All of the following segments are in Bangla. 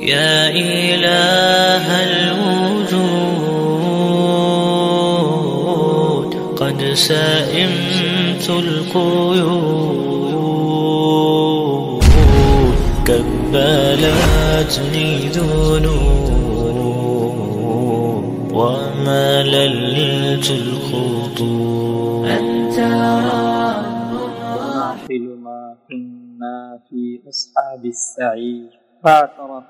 يا إله الوجود قد سئمت القيود. كبلتني ذنوب ومللت الخطوب. أنت نحفل ما كنا في أصحاب السعير. فاعترفوا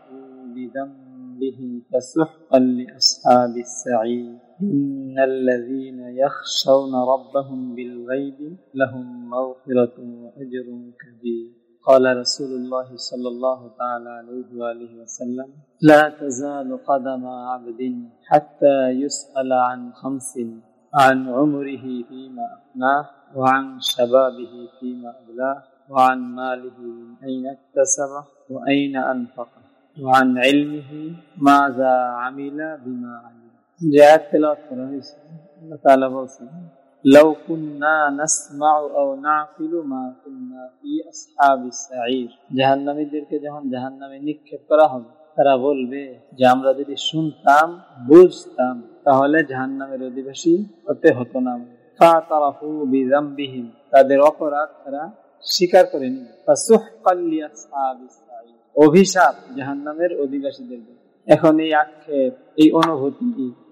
بذنبهم فسحقا لأصحاب السعير. إن الذين يخشون ربهم بالغيب لهم مغفرة وأجر كبير. قال رسول الله صلى الله تعالى عليه وآله وسلم لا تزال قدم عبد حتى يسأل عن خمس عن عمره فيما أفناه وعن شبابه فيما أبلاه وعن ماله من أين اكتسبه وأين أنفقه. وعن علمه ماذا عمل بما علم جاء تلاوت করা হয়েছে আল্লাহ তাআলা বলছেন لو كنا نسمع أو نعقل ما كنا في أصحاب السعير জাহান্নামীদেরকে যখন জাহান্নামে নিক্ষেপ করা হবে তারা বলবে যে আমরা যদি শুনতাম বুঝতাম তাহলে জাহান্নামের অধিবাসী হতে হতো না ফাতারাফু বিযামবিহিম তাদের অপরাধ তারা স্বীকার করে নিবে ফাসুহকাল লিআসহাবিস সাঈর অভিশাপ জাহান্নামের অধিবাসীদের এখন এই আক্ষেপ, এই অনুভূতি,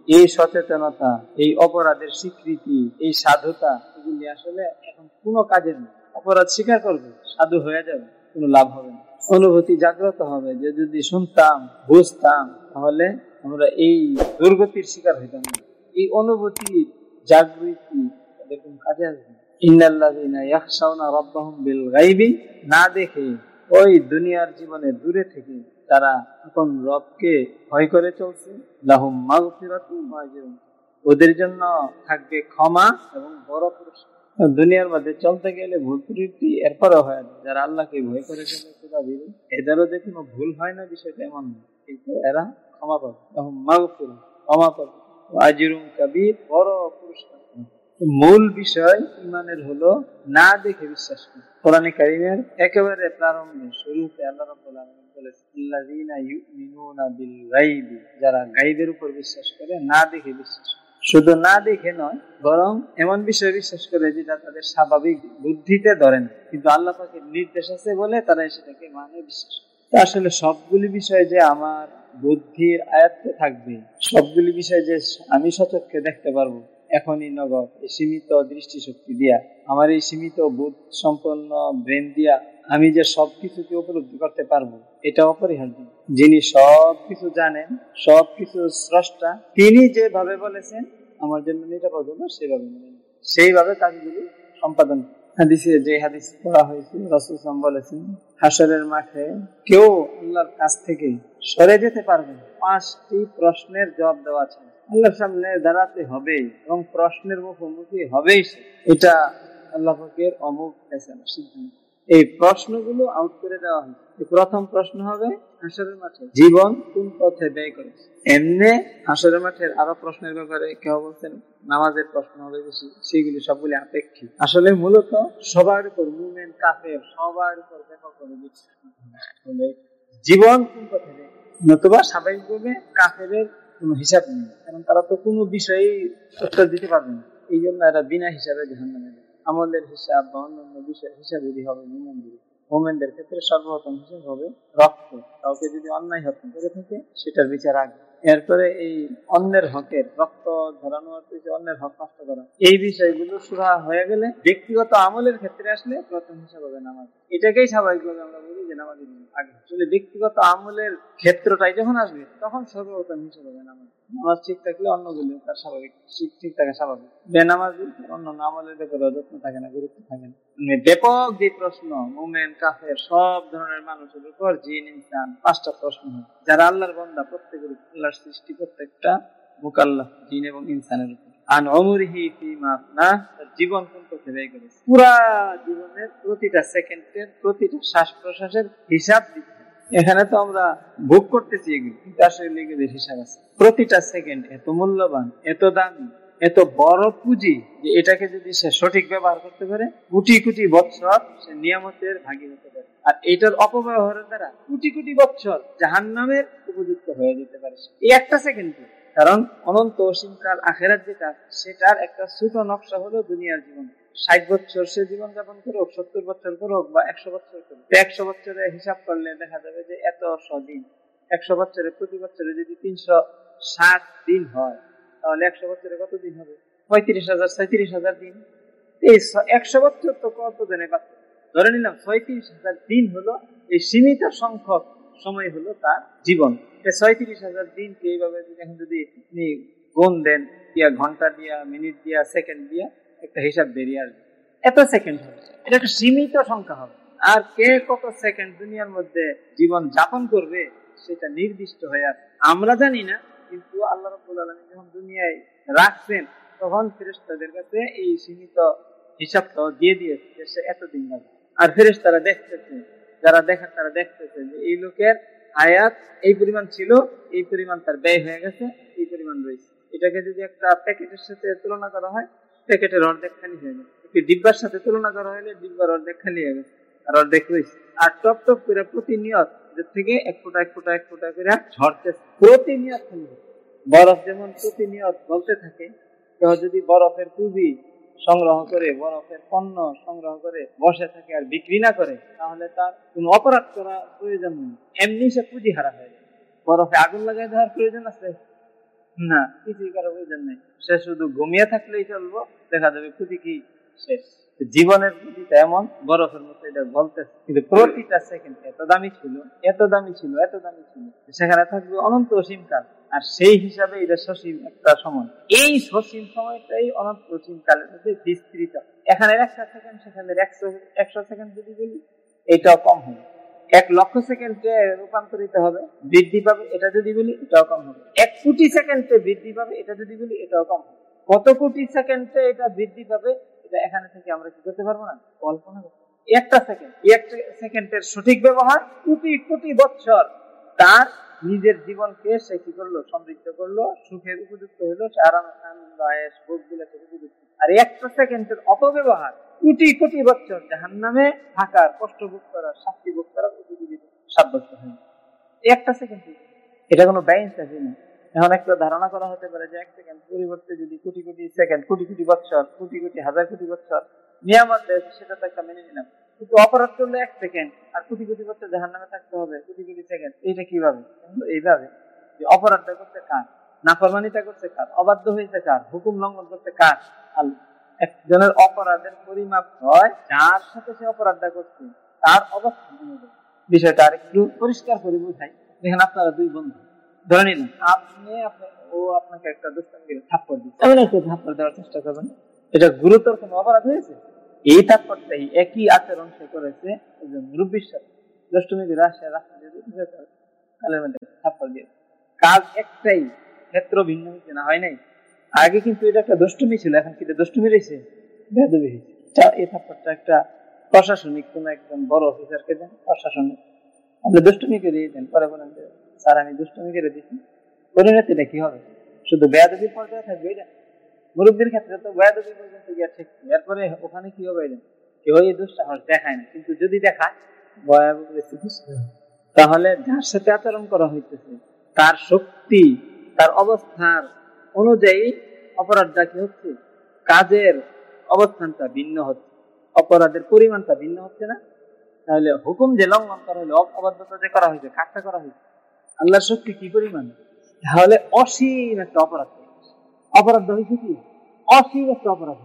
এই সচেতনতা, এই অপরাধের স্বীকৃতি, এই সাধুতা এগুলি আসলে এখন কোনো কাজের নেই। অপরাধ স্বীকার করবে, সাধু হয়ে যাবে, কোনো লাভ হবে না। অনুভূতি জাগ্রত হবে যে যদি শুনতাম, বুঝতাম, তাহলে আমরা এই দুর্গতির শিকার হইতাম না। এই অনুভূতি, জাগৃতি কাজে আসবে ইন্নাল্লাযীনা ইয়াখশাউনা রাব্বাহুম বিল গায়বি না দেখে ওই দুনিয়ার জীবনে দূরে থেকে তারা এখন রবকে ভয় করে চলছে। লাহুম মাগফিরাতু ওদের জন্য থাকবে ক্ষমা এবং বড় পুরস্কার। দুনিয়ার মধ্যে চলতে গেলে ভুল ত্রুটি এরপরও হয় যারা আল্লাহকে ভয় করে চলে এদেরও যে কোনো ভুল হয় না, বিষয়টা এমন না। কিন্তু এরা ক্ষমা পাবে। মাগফিরা ক্ষমা পাবে। আজিরুম কাবির, বড় পুরস্কার। মূল বিষয় ইমানের হলো না দেখে বিশ্বাস করা। কোরআনে কারিমের একেবারে প্রারম্ভে শুরুতে আল্লাহ আলামিন বলেছেন ইউমিনুনা বিল গায়বি যারা গায়বের উপর বিশ্বাস করে, না দেখে বিশ্বাস শুধু না দেখে নয়, বরং এমন বিষয়ে বিশ্বাস করে যেটা তাদের স্বাভাবিক বুদ্ধিতে ধরে না। কিন্তু আল্লাহ পাকের নির্দেশ আছে বলে তারা সেটাকে মানে বিশ্বাস আসলে সবগুলি বিষয় যে আমার বুদ্ধির আয়ত্তে থাকবে, সবগুলি বিষয় যে আমি সচক্ষে দেখতে পারব এখনই নগদ এই সীমিত দৃষ্টিশক্তি দিয়া, আমার এই সীমিত বোধ সম্পন্ন ব্রেন দিয়া আমি যে সবকিছুকে উপলব্ধি করতে পারব, এটা অপরিহার্য। যিনি সবকিছু জানেন, সবকিছু স্রষ্টা, তিনি যেভাবে বলেছেন, আমার জন্য নিরাপদ হলো, সেভাবে সেইভাবে কাজগুলি সম্পাদন। হাদিসে যে হাদিস পড়া হয়েছে রসুলাম বলেছেন, হাসরের মাঠে কেউ আল্লাহর কাছ থেকে সরে যেতে পারবে পাঁচটি প্রশ্নের জবাব দেওয়া আছে। আল্লাহর সামনে দাঁড়াতে হবে এবং প্রশ্নের মুখোমুখি হবেই এটা আল্লাহ পাকের অমুক সিদ্ধান্ত। এই প্রশ্নগুলো আউট করে দেওয়া হয় প্রথম প্রশ্ন হবে, হাসরের মাঠে জীবন কোন পথে ব্যয় করেছে? এমনি হাসরের মাঠের আরও প্রশ্নের ব্যাপারে কেউ বলছেন, নামাজের প্রশ্ন হবে বেশি, সেগুলি সবগুলি আপেক্ষিক। আসলে মূলত সবার উপর মুভমেন্ট কাফের, সবার উপর ব্যাপক জীবন কোন পথে নতুবা স্বাভাবিকভাবে কাফের কোনো হিসাব নেই। কারণ তারা তো কোনো বিষয়েই উত্তর দিতে পারবে না। এই জন্য এরা বিনা হিসাবে ধ্যান নেবে আমলের হিসাব বা অন্যান্য বিষয় হিসাব যদি হবে মোমেনদের মোমেনদের ক্ষেত্রে সর্বপ্রথম হিসাব হবে রক্ত। কাউকে যদি অন্যায় হত্যা করে থাকে, সেটার বিচার আগে। এরপরে এই অন্যের হকের, রক্ত ধরানো অন্যের হক নষ্ট করা, এই বিষয়গুলো সুরা হয়ে গেলে ব্যক্তিগত আমলের ক্ষেত্রে আসলে প্রথম হিসাব হবে নামাজ। এটাকেই স্বাভাবিকভাবে আমরা আগে ব্যক্তিগত আমলের ক্ষেত্রটাই যখন আসবে, তখন সর্বপ্রথম নামাজ ঠিক থাকলে তার স্বাভাবিক, ঠিক থাকে স্বাভাবিক। বেনামাজি অন্য আমলের ব্যাপারে যত্ন থাকে না, গুরুত্ব থাকে না। ব্যাপক যে প্রশ্ন, মোমেন, কাফের, সব ধরনের মানুষের উপর জিন, ইনসান, পাঁচটা প্রশ্ন যারা আল্লাহর বন্দা, প্রত্যেকের আল্লাহর সৃষ্টি প্রত্যেকটা মুকাল্লাহ জিন এবং ইনসানের উপর। আন অমরিহি ফিমা না জীবন পুরা জীবনের প্রতিটা সেকেন্ডের, প্রতিটা শ্বাস প্রশ্বাসের হিসাব এখানে তো আমরা ভোগ কিন্তু আসলে হিসাব আছে। প্রতিটা সেকেন্ড এত মূল্যবান, এত দামি, এত বড় পুঁজি যে এটাকে যদি সে সঠিক ব্যবহার করতে পারে, কোটি কোটি বৎসর সে নিয়ামতের ভাগি হতে পারে। আর এটার অপব্যবহারের দ্বারা কোটি কোটি বৎসর জাহান নামের উপযুক্ত হয়ে যেতে পারে এই একটা সেকেন্ড কারণ অনন্ত অসীমকাল আখেরাত যেটা, সেটার একটা ছোট নকশা হলো দুনিয়ার জীবন। ষাট বছর সে জীবন যাপন করুক, সত্তর বছর করুক বা একশো বছর করুক। একশো বছরে হিসাব করলে দেখা যাবে যে এত দিন একশো বছরে প্রতি বছরে যদি তিনশো ষাট দিন হয়, তাহলে একশো বছরে কত দিন হবে? পঁয়ত্রিশ হাজার, ছয়ত্রিশ হাজার দিন। এই একশো বছর তো কত দিনে পাচ্ছে ধরে নিলাম, ছয়ত্রিশ হাজার দিন হলো এই সীমিত সংখ্যক সময় হলো তার জীবন। ছয়ত্রিশ হাজার দিনকে এইভাবে এখন যদি আপনি গুণ দেন, দিয়া ঘণ্টা দিয়া, মিনিট দিয়া, সেকেন্ড দিয়া, একটা হিসাব বেরিয়ে আসবে। এত সেকেন্ড হবে। এটা একটা সীমিত সংখ্যা হবে। আর কে কত সেকেন্ড দুনিয়ার মধ্যে জীবন যাপন করবে, সেটা নির্দিষ্ট হয়ে আছে আমরা জানি না, কিন্তু আল্লাহ রব্বুল আলমী যখন দুনিয়ায় রাখছেন, তখন ফেরেস্তাদের কাছে এই সীমিত হিসাবটা দিয়ে দিয়েছে সে এতদিন আর ফেরেস্তারা দেখতেছে যারা দেখেন, তারা দেখতেছে যে এই লোকের আয়াত এই পরিমাণ ছিল, এই পরিমাণ তার ব্যয় হয়ে গেছে, এই পরিমাণ রয়েছে। এটাকে যদি একটা প্যাকেটের সাথে তুলনা করা হয়, প্যাকেটের অর্ধেক খালি হয়ে গেছে। একটি ডিব্বার সাথে তুলনা করা হলে ডিব্বার অর্ধেক খালি হয়ে গেছে, আর অর্ধেক রয়েছে। আর টপ টপ করে প্রতিনিয়ত থেকে এক ফোটা এক ফোটা এক ফোটা করে ঝরতেছে। প্রতিনিয়ত বরফ যেমন প্রতিনিয়ত বলতে থাকে যদি বরফের পুঁজি সংগ্রহ করে, বরফের পণ্য সংগ্রহ করে, বসে থাকে আর বিক্রি না করে, তাহলে তার কোন অপরাধ করা প্রয়োজন নেই। এমনি সে পুঁজি হারা হয়ে যায়। বরফে আগুন লাগাই দেওয়ার প্রয়োজন আছে? না, কিছুই করার প্রয়োজন নেই। সে শুধু ঘুমিয়ে থাকলেই চলবো, দেখা যাবে পুঁজি কি? শেষ। জীবনের পুঁজিটা এমন, বরফের মতো এটা বলতেছে কিন্তু প্রতিটা সেকেন্ড এত দামি ছিল, এত দামি ছিল, এত দামি ছিল। সেখানে থাকবে অনন্ত অসীম কাল। আর সেই হিসাবে এটা সসীম একটা সময়। এই সসীম সময়টাই অনন্ত কালের মধ্যে বিস্তৃত। এখানে একশো সেকেন্ড সেখানে একশো একশো সেকেন্ড যদি বলি, এটাও কম হবে। এক লক্ষ সেকেন্ডে রূপান্তরিত হবে, বৃদ্ধি পাবে, এটা যদি বলি, এটাও কম হবে। এক কোটি সেকেন্ডে বৃদ্ধি পাবে, এটা যদি বলি, এটাও কম হবে। কত কোটি সেকেন্ডে এটা বৃদ্ধি পাবে, এটা এখানে থেকে আমরা কি করতে পারব না? কল্পনা করতে একটা সেকেন্ড একটা সেকেন্ডের সঠিক ব্যবহার, কোটি কোটি বছর তার নিজের জীবনকে সে কি করল? সমৃদ্ধ করল, সুখের উপযুক্ত হলো সে আরাম আনন্দ আয়েস ভোগ গুলোকে উপযুক্ত। আর একটা সেকেন্ডের অপব্যবহার, কোটি কোটি বছর জাহান নামে থাকার, কষ্ট ভোগ করার, শাস্তি ভোগ করার উপযোগী সাব্যস্ত হয় একটা সেকেন্ড এটা কোনো ব্যাংক আছে না? এখন একটা ধারণা করা হতে পারে যে এক সেকেন্ড পরিবর্তে যদি কোটি কোটি সেকেন্ড কোটি কোটি বছর কোটি কোটি হাজার কোটি বছর নিয়ামত দেয়, সেটা তো একটা মেনে নিলাম। কিন্তু অপরাধ করলে এক সেকেন্ড আর কোটি কোটি বছর নামে থাকতে হবে কোটি কোটি সেকেন্ড এইটা কীভাবে? এইভাবে যে অপরাধটা করতে কার? নাফরমানিটা করতে কার? অবাধ্য হয়েছে কার? হুকুম লঙ্ঘন করতে কার? আল্লাহ একজনের অপরাধের পরিমাপ হয় যার সাথে সে অপরাধটা করছে তার অবস্থা বিষয়টা আর একটু পরিষ্কার করে বোঝাই। দেখেন আপনারা দুই বন্ধু। ধরে নিন আপনি ও আপনাকে একটা থাপ্পড় দিচ্ছে। এমন একটা থাপ্পড় দেওয়ার চেষ্টা করবেন। এটা গুরুতর কোনো অপরাধ হয়েছে? এই থাপ্পড়টাই একই আচরণ সে করেছে একজন মুরব্বীর সাথে। করে আসে রাস্তা দিয়ে কাজ একটাই, ক্ষেত্র ভিন্ন হয়েছে না হয় নাই। আগে কিন্তু এটা একটা দুষ্টমি ছিল, এখন কিন্তু দুষ্টমি রয়েছে? হয়েছে। এই থাপ্পড়টা একটা প্রশাসনিক কোন একদম বড় অফিসারকে দেন, প্রশাসনিক। আপনি দুষ্টমি করে দেন, পরে বলেন স্যার, আমি দুষ্টমি করে দিচ্ছি পরিণতিটা কি হবে? শুধু বেয়াদবির পর্যায়ে থাকবে, এটা মুরব্বীর ক্ষেত্রে তো বেয়াদবি পর্যন্ত গিয়ে ঠিক এরপরে ওখানে কি হবে এটা কেউ এই দুঃসাহস দেখায় না। কিন্তু যদি দেখায় তাহলে যার সাথে আচরণ করা হইতেছে তার শক্তি তার অবস্থার অনুযায়ী অপরাধটা কি হচ্ছে? কাজের অবস্থানটা ভিন্ন হচ্ছে। অপরাধের পরিমাণটা ভিন্ন হচ্ছে না। তাহলে হুকুম যে লঙ্ঘন করা হলো অবাধ্যতা যে করা হয়েছে কাজটা করা হয়েছে আল্লাহর শক্তি কি পরিমাণ? তাহলে অসীম একটা অপরাধ। অপরাধ হয়েছে কি? অসীম একটা অপরাধ।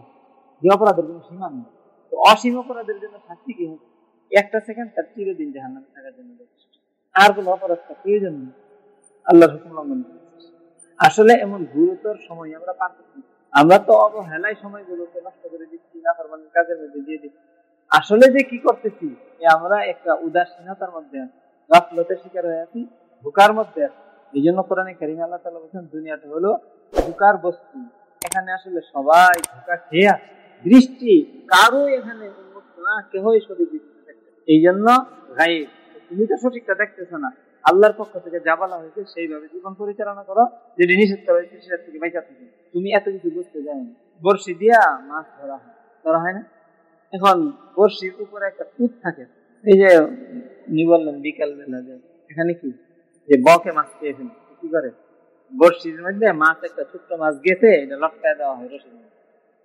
যে অপরাধের কোনো সীমা নেই। তো অসীম অপরাধের জন্য শাস্তি কি হবে? একটা সেকেন্ড তার চিরদিন জাহান্নামে থাকার জন্য আর কোনো অপরাধটা প্রয়োজন নেই। আল্লাহর হুকুম লঙ্ঘন আসলে এমন গুরুতর সময় আমরা পার করছি আমরা তো অবহেলায় সময়গুলোকে নষ্ট করে দিচ্ছি না ফরমানের কাজের মধ্যে দিয়ে দিচ্ছি। আসলে যে কি করতেছি? আমরা একটা উদাসীনতার মধ্যে আছি, গাফলতের শিকার হয়ে আছি ধোকার মধ্যে আছে। এই জন্য কোরআনে কারিম আল্লাহ তালা বলছেন, দুনিয়াটা হলো ধোকার বস্তু। এখানে আসলে সবাই ধোকা খেয়ে আছে দৃষ্টি কারও এখানে উন্মুক্ত না, কেহই সঠিক এই জন্য গায়ে তুমি তো সঠিকটা দেখতেছো না। আল্লাহর পক্ষ থেকে যা বলা হয়েছে সেইভাবে জীবন পরিচালনা করো। যেটি নিষেধ করা হয়েছে সেটা থেকে বেঁচে থাকে। তুমি এত কিছু বুঝতে না। বড়শি দিয়া মাছ ধরা হয়। ধরা হয় না? এখন বড়শির উপরে একটা তুত থাকে। এই যে উনি বললেন বিকাল বেলা যে, এখানে কি? যে বকে মাছ ফেলে কি করে? বড়শির মধ্যে মাছ একটা ছোট্ট মাছ গেছে, এটা লটকায় দেওয়া হয় রসিদ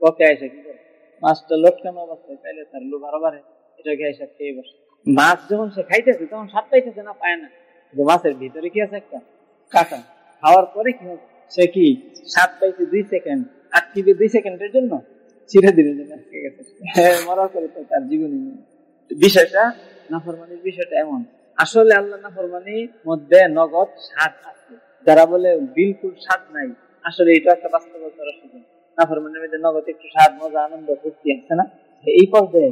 বকে এসে কি করে? মাছটা লটকানো অবস্থায় পাইলে তার লোভ আরও বাড়ে এটাকে এসে খেয়ে বসে। মাছ যখন সে খাইতেছে, তখন স্বাদ পাইতেছে না, পায় না। কিন্তু মাছের ভিতরে কি আছে একটা? কাটা খাওয়ার পরে কি হবে? সে কি স্বাদ পাইছে দুই সেকেন্ড, আটকিবে দুই সেকেন্ডের জন্য? চিরদিনের জন্য আটকে গেছে। মরার পরে তো তার জীবনই নেই। বিষয়টা, নাফরমানির বিষয়টা এমন। আসলে আল্লাহ নাফরমানির মধ্যে নগদ স্বাদ আছে। যারা বলে বিলকুল স্বাদ নাই, আসলে এটা একটা বাস্তবতার নাফরমানির মধ্যে নগদ একটু স্বাদ, মজা, আনন্দ, ফুর্তি আছে না? এই পর্যায়ে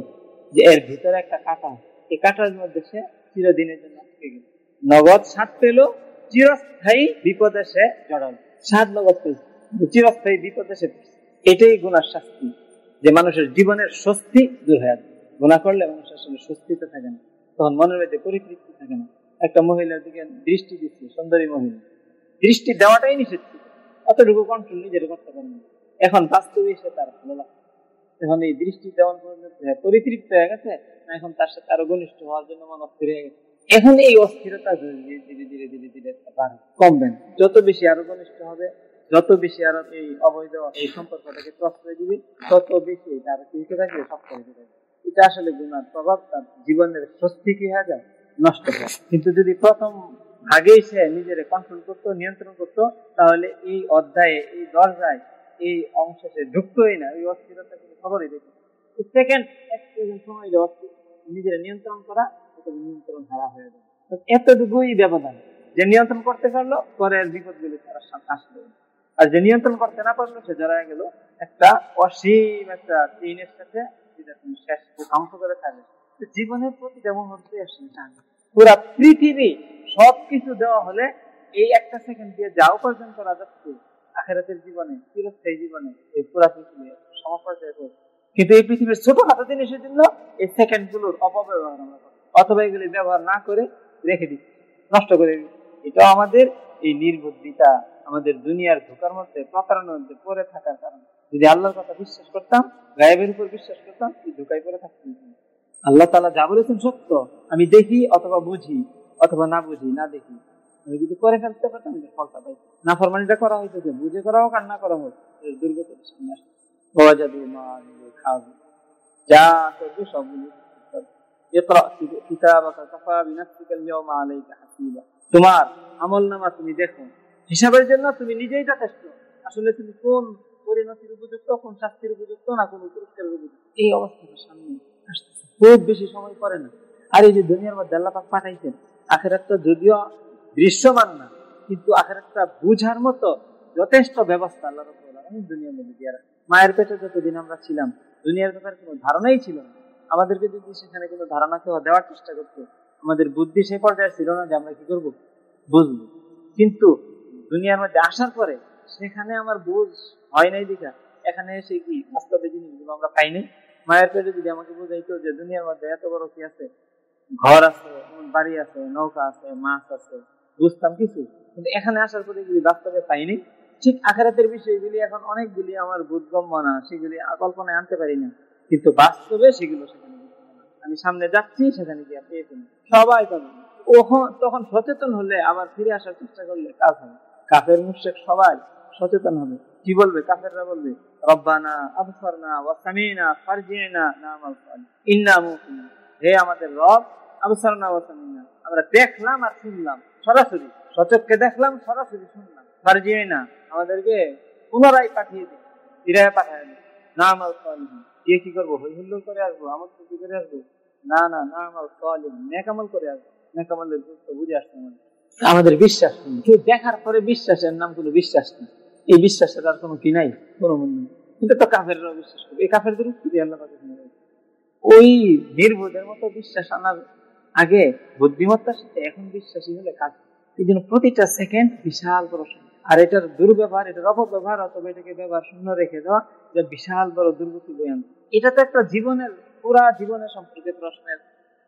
যে এর ভিতরে একটা কাটা, এই কাটার মধ্যে সে চিরদিনের জন্য আটকে গেল। নগদ স্বাদ পেল, চিরস্থায়ী বিপদে সে স্বাদ নগদ কিন্তু চিরস্থায়ী বিপদে সে এটাই গুণার শাস্তি, যে মানুষের জীবনের স্বস্তি দূর হয়ে যায় গুণা করলে মানুষ আসলে স্বস্তিতে থাকে না, তখন মনের মধ্যে পরিতৃপ্তি থাকে না। একটা মহিলার দিকে দৃষ্টি দিচ্ছে, সুন্দরী মহিলা। দৃষ্টি দেওয়াটাই নিষেধ ছিল। অতটুকু কন্ট্রোল নিজের করতে পারেন এখন বাস্তবে সে তার ভালো লাগছে। এখন এই দৃষ্টি দেওয়ান পর্যন্ত পরিতৃপ্ত হয়ে গেছে, না এখন তার সাথে আরও ঘনিষ্ঠ হওয়ার জন্য মন অস্থির হয়ে গেছে। এখন এই অস্থিরতা ধীরে ধীরে ধীরে ধীরে ধীরে ধীরে বাড়ে কমবে। না। যত বেশি আরও ঘনিষ্ঠ হবে, যত বেশি আরও এই অবৈধ এই সম্পর্কটাকে প্রশ্রয় দিবে, তত বেশি তার চিন্তা থাকবে সব করে দিবে এটা আসলে গুণার প্রভাব তার জীবনের স্বস্তি কি হয়ে যায়? নষ্ট হয় কিন্তু যদি প্রথম ভাগেই সে নিজের কন্ট্রোল করতো, নিয়ন্ত্রণ করতো, তাহলে এই অধ্যায়ে, এই দরজায়, এই অংশে সে ঢুকতোই না, ওই অস্থিরতা কিন্তু খবরই দিত সেকেন্ড নিজের নিয়ন্ত্রণ করা নিয়ন্ত্রণ হারা হয়ে তো এতটুকুই ব্যবধান। যে নিয়ন্ত্রণ করতে পারল বিপদগুলি তারা আসলো আর যে নিয়ন্ত্রণ করতে না পারল, সে জড়ায় গেল একটা অসীম একটা সাথে, যেটা তুমি শেষ ধ্বংস করে থাকবে জীবনের মুহূর্তে আসলে টানে পুরা পৃথিবী সবকিছু দেওয়া হলে এই একটা সেকেন্ড দিয়ে যা উপার্জন করা যাচ্ছে, আখেরাতের জীবনে, চিরস্থায়ী জীবনে এই পুরা পৃথিবী সমপর্যায়ে। কিন্তু এই পৃথিবীর ছোটখাটো জিনিসের জন্য এই সেকেন্ডগুলোর অপব্যবহার আমরা করি। অথবা এগুলি ব্যবহার না করে রেখে দিচ্ছি, নষ্ট করে দিচ্ছি। এটাও আমাদের এই নির্বুদ্ধিতা, আমাদের দুনিয়ার ধোকার মধ্যে, প্রতারণার মধ্যে পড়ে থাকার কারণে। যদি আল্লাহর কথা বিশ্বাস করতাম, গায়েবের উপর বিশ্বাস করতাম, এই ধোকায় পড়ে থাকতাম। আল্লাহ তালা যা বলেছেন সত্য, আমি দেখি অথবা বুঝি। অথবা না বুঝি, না দেখি। আমি যদি করে ফেলতে পারতাম ফলটা পাই না ফরমানিটা করা হয়েছে যে, বুঝে করা হোক আর না করা হোক সামনে আসছে ওয়াজাদু মা যা করবে সবগুলো তোমার আমল নামা তুমি দেখো। হিসাবের জন্য তুমি নিজেই যথেষ্ট। আসলে তুমি কোন পরিণতির উপযুক্ত, কোন শাস্তির উপযুক্ত, না কোন পুরস্কারের উপযুক্ত? এই অবস্থাটা সামনে খুব বেশি সময় পরে না। আর এই যে দুনিয়ার মধ্যে আল্লাহ পাক পাঠাইছেন আখেরাতটা যদিও দৃশ্যমান না, কিন্তু আখেরাতটা বুঝার মতো যথেষ্ট ব্যবস্থা আল্লাহ আলামিন দুনিয়ার মধ্যে দিয়ে। মায়ের পেটে যতদিন আমরা ছিলাম, দুনিয়ার ব্যাপারে কোনো ধারণাই ছিল না। আমাদেরকে যদি সেখানে কোনো ধারণা কেউ দেওয়ার চেষ্টা করতো, আমাদের বুদ্ধি সেই পর্যায়ে ছিল না যে আমরা কি করব? বুঝব। কিন্তু দুনিয়ার মধ্যে আসার পরে সেখানে আমার বুঝ হয় নাই দেখা। এখানে এসে কি বাস্তবে জিনিসগুলো আমরা পাইনি মায়ের পেটে যদি আমাকে বুঝাইতো যে দুনিয়ার মধ্যে এত বড় কি আছে ঘর আছে, বাড়ি আছে, নৌকা আছে, মাছ আছে, বুঝতাম কিছু? কিন্তু এখানে আসার পরে এগুলি বাস্তবে পাইনি ঠিক আখারাতের বিষয়গুলি এখন অনেকগুলি আমার বোধগম্য না, সেগুলি কল্পনায় আনতে পারি না। কিন্তু বাস্তবে সেগুলো সেখানে আমি সামনে যাচ্ছি, সেখানে গিয়ে পেয়ে সবাই পাবে তখন সচেতন হলে আবার ফিরে আসার চেষ্টা করলে কাজ হবে। কাফের মুশেক সবাই সচেতন হবে। কি বলবে? কাফেররা বলবে, রব্বানা আবসারনা ওয়াসামিনা ফারজিনা নামাল সালিহ ইন্না মুকিনুন হে আমাদের রব, আমরা দেখলাম আর শুনলাম, সরাসরি। সচককে দেখলাম, সরাসরি শুনলাম। ফারজিনা আমাদেরকে পুনরায় পাঠিয়ে দিন। ফিরায় পাঠিয়ে দিন। নামাল সালিহ গিয়ে কি করব? হই হুল্লোড় করে আসব? আমল কি করে আসব? না না নামাল সালিহ নেকামল করে আসব। নেকামলের গুরুত্ব বুঝে আসতে আমাদের আমাদের বিশ্বাস নেই। কেউ দেখার পরে বিশ্বাসের নাম কোনো বিশ্বাস নেই। এই বিশ্বাসের আর কোনো কি নাই? কোনো মূল্য কিন্তু তো কাফেররাও বিশ্বাস করে এই কাফেরদের উত্তর দিয়ে আল্লাহ। ওই নির্বোধের মতো বিশ্বাস আনার আগে বুদ্ধিমত্তার সাথে এখন বিশ্বাসী হলে কাজ এই জন্য প্রতিটা সেকেন্ড বিশাল বড়। আর এটার দুর্ব্যবহার, এটার অপব্যবহার অথবা এটাকে ব্যবহার শূন্য রেখে দেওয়া, এটা বিশাল বড় দুর্গতি বয়ে আনবে। এটা তো একটা জীবনের, পুরা জীবনের সম্পর্কে প্রশ্নের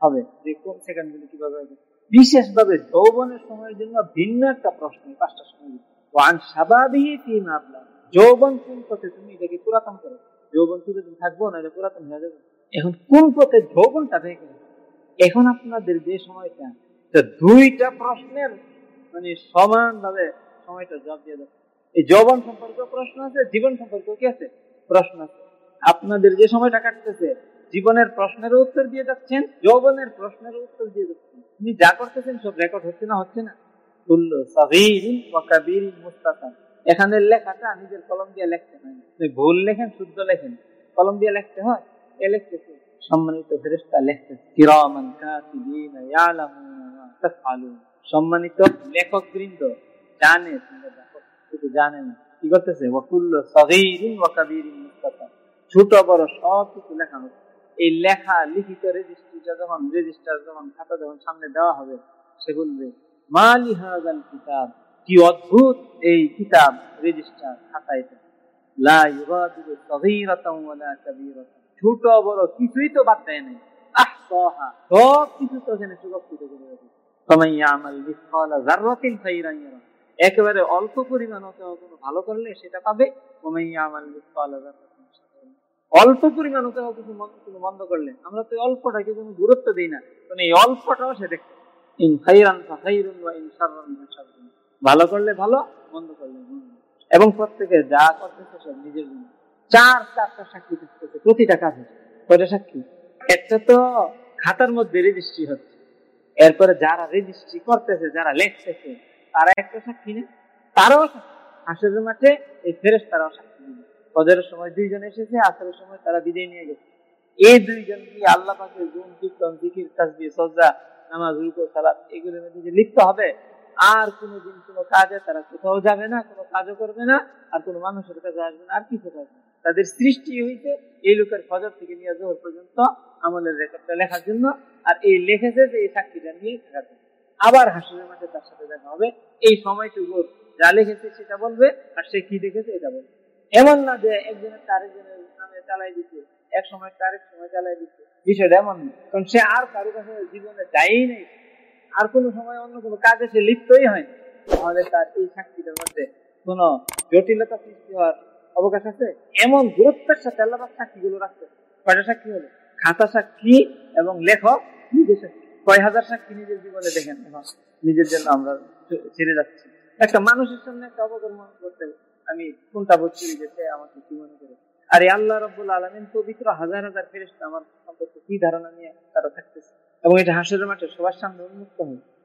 হবে যে কোন সেকেন্ড গুলি কীভাবে হবে। বিশেষভাবে যৌবনের সময়ের জন্য ভিন্ন একটা প্রশ্ন পাঁচটা সময়। ওয়ান সাবাবিহি ফি মাবলা। যৌবন কোন পথে তুমি এটাকে পুরাতন করো? যৌবন তুমি থাকব না এটা পুরাতন হয়ে যাবে? এখন কোন পথে যৌবনটা থেকে এখন আপনাদের যে সময়টা দুইটা প্রশ্নের মানে সমান ভাবে সময়টা জবাব দিয়ে দেবে এই যৌবন সম্পর্কে প্রশ্ন আছে, জীবন সম্পর্কে কি আছে? প্রশ্ন আছে। আপনাদের যে সময়টা কাটতেছে, জীবনের প্রশ্নের উত্তর দিয়ে যাচ্ছেন, যৌবনের প্রশ্নের উত্তর দিয়ে যাচ্ছেন। আপনি যা করতেছেন সব রেকর্ড হচ্ছে না হচ্ছে না? এখানে লেখাটা নিজের কলম দিয়ে লিখতে হয় ভুল লেখেন, শুদ্ধ লেখেন। কলম দিয়ে লিখতে হয়? সম্মানিত লিখতেছে কিরামান কাতিবিনা ইয়ালামুনা তাফআলুন। সম্মানিত লেখক বৃন্দ, জানে তোমরা দেখো কিন্তু জানে না, কি করতেছে? ওয়া ওয়া কাবীরিন মুস্তাকাম ছোট, বড় সব কিছু লেখা হচ্ছে। এই লেখা লিখিত রেজিস্ট্রিটা যখন, রেজিস্টার যখন খাতা যখন সামনে দেওয়া হবে, সে বলবে মালি হাজাল কিতাব? কি অদ্ভুত এই কিতাব রেজিস্টার খাতা এটা লা ইউগাদিরু ওয়ালা কাবীরাতাও। ছোট বড় কিছুই তো বাদ দেয় নাই। সব কিছু তো এখানে সুরক্ষিত করে একেবারে অল্প পরিমাণ কোনো ভালো করলে সেটা পাবে। অল্প পরিমাণ কিছু মন্দ কিছু বন্ধ করলে আমরা তো অল্পটাকে কোনো গুরুত্ব দিই না। মানে এই অল্পটাও সে দেখতে ভালো করলে ভালো, মন্দ করলে মন্দ। এবং প্রত্যেকে যা করতেছে সব নিজের জন্য। চার, চারটা সাক্ষী থাকতেছে প্রতিটা কাজে। কয়টা সাক্ষী? একটা তো খাতার মধ্যে রেজিস্ট্রি হচ্ছে। এরপরে যারা রেজিস্ট্রি করতেছে, যারা লেখতেছে, তারা একটা সাক্ষী নেই তারাও সাক্ষী। হাসের মাঠে এই ফেরেস তারাও সাক্ষী দিবে ফজরের সময় দুইজন এসেছে, আসরের সময় তারা বিদায় নিয়ে গেছে। এই দুইজন কি আল্লাহ পাকের গুণ, কীর্তন, জিকির সজ্জা, নামাজ, রুকু এগুলোর মধ্যে যে লিপ্ত হবে, আর কোনোদিন কোনো কাজে তারা কোথাও যাবে না, কোনো কাজও করবে না, আর কোনো মানুষের কাছে আসবে না, আর কিছু করবে না। তাদের সৃষ্টি হয়েছে এই লোকের ফজর থেকে নিয়ে জোহর পর্যন্ত আমলের রেকর্ডটা লেখার জন্য, আর এই লিখেছে যে এই সাক্ষীটা নিয়ে থাকার জন্য। আবার হাসিনের মাঠে তার সাথে দেখা হবে। এই সময়টুকু যা লিখেছে সেটা বলবে, আর সে কি দেখেছে এটা বলবে। এমন না যে একজনের আরেকজনের নামে চালাই দিচ্ছে এক সময় আরেক সময় চালাই দিচ্ছে বিষয়টা এমন না। কারণ সে আর কারও কাছে জীবনে যায়ই নেই। আর কোনো সময় অন্য কোনো কাজে সে লিপ্তই হয় না। তাহলে তার এই সাক্ষীটার মধ্যে কোনো জটিলতা সৃষ্টি হওয়ার অবকাশ আছে? এমন গুরুত্বের সাথে আল্লাহ সাক্ষীগুলো রাখছে। কয়টা সাক্ষী হলো? খাতা সাক্ষী এবং লেখক নিজের সাক্ষী। কয় হাজার সাক্ষী নিজের জীবনে দেখেন এখন? নিজের জন্য আমরা ছেড়ে যাচ্ছি। একটা মানুষের সামনে একটা অবকর্ম করতে আমি কোনটা বলছি যে সে আমাকে কি মনে করে? আর আল্লাহ রব্বুল আলমিন পবিত্র হাজার হাজার ফেরেস্তা আমার সম্পর্কে কি ধারণা নিয়ে তারা থাকতেছে? এবং এটা হাসের মাঠে সবার সামনে উন্মুক্ত হবে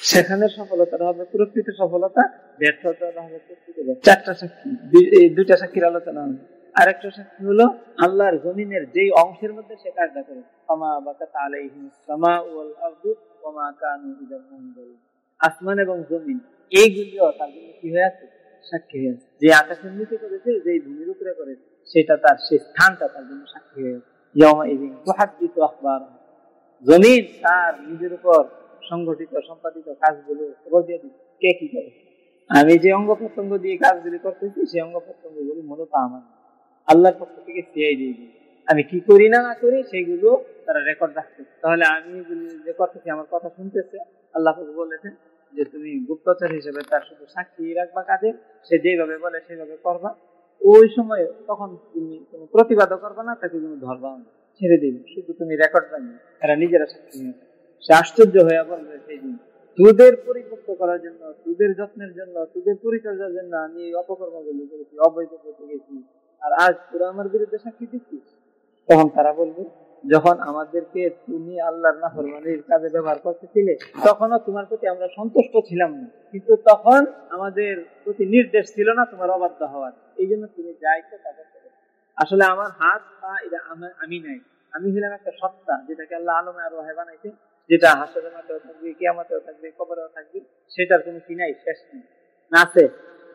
সেখানে সফলতা হবে, প্রকৃত সফলতা, ব্যর্থতা হবে চারটা সাক্ষী দুইটা সাক্ষীর আলোচনা হবে। আরেকটা সাক্ষী হলো আল্লাহর জমিনের যেই অংশের মধ্যে সে কাজটা করে। আমা বাকাত আলাইহিম সামা ওয়াল আরদু ওয়া মা কানু ইদাম আসমান এবং জমিন এইগুলিও তার জন্য কি হয়ে আছে? সাক্ষী হয়ে আছে। যে আকাশের নিচে করেছে যে ভূমির উপরে করেছে, সেটা তার সেই স্থানটা তার জন্য সাক্ষী হয়ে আছে। জমিন তার নিজের উপর সংগঠিত সম্পাদিত কাজগুলো খবর দিয়ে দিচ্ছে কে কি করে? আমি যে অঙ্গ প্রত্যঙ্গ দিয়ে কাজগুলি করতেছি, সেই অঙ্গ প্রত্যঙ্গগুলো মূলত আমার। আল্লাহর পক্ষ থেকে সিআই দিয়ে দিই আমি কি করি না না করি, সেইগুলো তারা রেকর্ড রাখছে তাহলে আমি যে করতেছি, আমার কথা শুনতেছে। আল্লাহ বলেছেন যে তুমি গুপ্তচর হিসেবে তার শুধু সাক্ষী রাখবা কাজে, সে যেভাবে বলে সেভাবে করবা। ওই সময় তখন তুমি কোনো প্রতিবাদও করবা না, তাকে তুমি ধরবা ছেড়ে দিবে। শুধু তুমি রেকর্ড রাখবে তারা নিজেরা সাক্ষী নিয়ে সে আশ্চর্য হয়ে বলবে সেই দিন দুধের পরিপক্ক করার জন্য দুধের যত্নের জন্য দুধের পরিচর্যার জন্য আমি এই অপকর্মগুলি করেছি, অবৈধ করতে গেছি। আর আজ পুরো আমার বিরুদ্ধে সাক্ষী দিচ্ছিস? তখন তারা বলবে, যখন আমাদেরকে তুমি আল্লাহর নাফরমানির কাজে ব্যবহার করতেছিলে, তখনও তোমার প্রতি আমরা সন্তুষ্ট ছিলাম না। কিন্তু তখন আমাদের প্রতি নির্দেশ ছিল না তোমার অবাধ্য হওয়ার। এই জন্য তুমি যা ইচ্ছা তা করতে আসলে আমার হাত, পা এটা আমি নাই। আমি হলাম একটা সত্তা, যেটাকে আল্লাহ আলমে আরও বানাইছে। যেটা হাসরের মাঠেও থাকবে, কিয়ামতেও থাকবে, কবরেও থাকবে, সেটার কোনো কি নাই, শেষ নেই। নাচে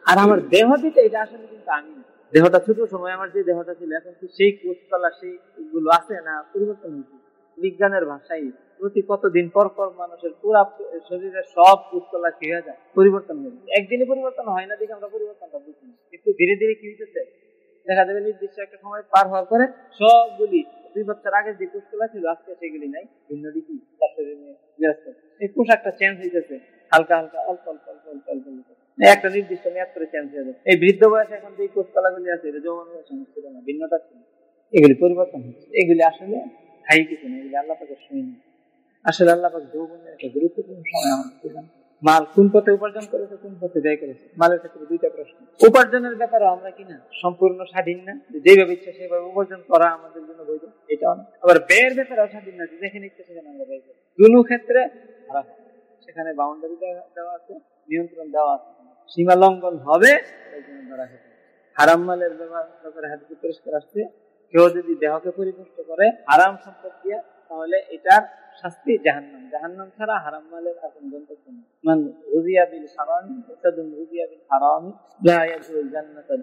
আর আমার দেহ দিতে এটা আসলে কিন্তু আমি দেহটা ছোট সময় আমার যে দেহটা ছিল, এখন কি সেই কোষতলা সেই গুলো আছে না, পরিবর্তন হয়েছে? বিজ্ঞানের ভাষায় প্রতি কতদিন পর পর মানুষের পুরা শরীরের সব কোষতলা কি হয়ে যায়? পরিবর্তন হয়ে যায়। একদিনে পরিবর্তন হয় না দেখে আমরা পরিবর্তনটা বুঝি কিন্তু ধীরে ধীরে কি হইতেছে? দেখা যাবে নির্দিষ্ট একটা সময় পার হওয়ার পরে সবগুলি দুই বছর আগে যে কোষতলা ছিল, আজকে সেগুলি নাই। ভিন্ন নিয়ে এই পোশাকটা চেঞ্জ হইতেছে। হালকা হালকা, অল্প অল্প অল্প অল্প অল্প একটা নির্দিষ্ট মেয়াদ করে চেঞ্জ হয়ে যায় এই বৃদ্ধ বয়সে এখন যে কোষতলাগুলি আছে, এটা যৌবন বয়সে ছিল না, ভিন্নতা ছিল এগুলি পরিবর্তন হচ্ছে। এগুলি আসলে হাই কিছু না, এগুলি আল্লাহ পাকের সময় না আসলে আল্লাহ পাক যৌবনের একটা গুরুত্বপূর্ণ সময় আমাদের মাল কোন পথে উপার্জন করেছে, কোন পথে ব্যয় করেছে? মালের ক্ষেত্রে দুইটা প্রশ্ন। উপার্জনের ব্যাপারে আমরা কিনা সম্পূর্ণ স্বাধীন না? যেভাবে ইচ্ছা সেভাবে উপার্জন করা আমাদের জন্য বৈধ, এটা অনেক। আবার ব্যয়ের ব্যাপারে স্বাধীন না যেখানে ইচ্ছা সেখানে আমরা ব্যয় করি। দুনো ক্ষেত্রে সেখানে বাউন্ডারি দেওয়া আছে, নিয়ন্ত্রণ দেওয়া আছে। সীমা লঙ্ঘন হবে। হারাম মালের ব্যবহার ব্যাপারে হাদিসে পরিষ্কার আসছে। কেউ যদি দেহকে পরিপুষ্ট করে, হারাম সম্পদ দিয়ে তাহলে এটার শাস্তি জাহান্নাম। জাহান্নাম ছাড়া হারাম মালের আর কোন গন্তব্য নেই মান রুজিয়া বিল হারামি জাসাদুন রুজিয়া বিল হারামি, লা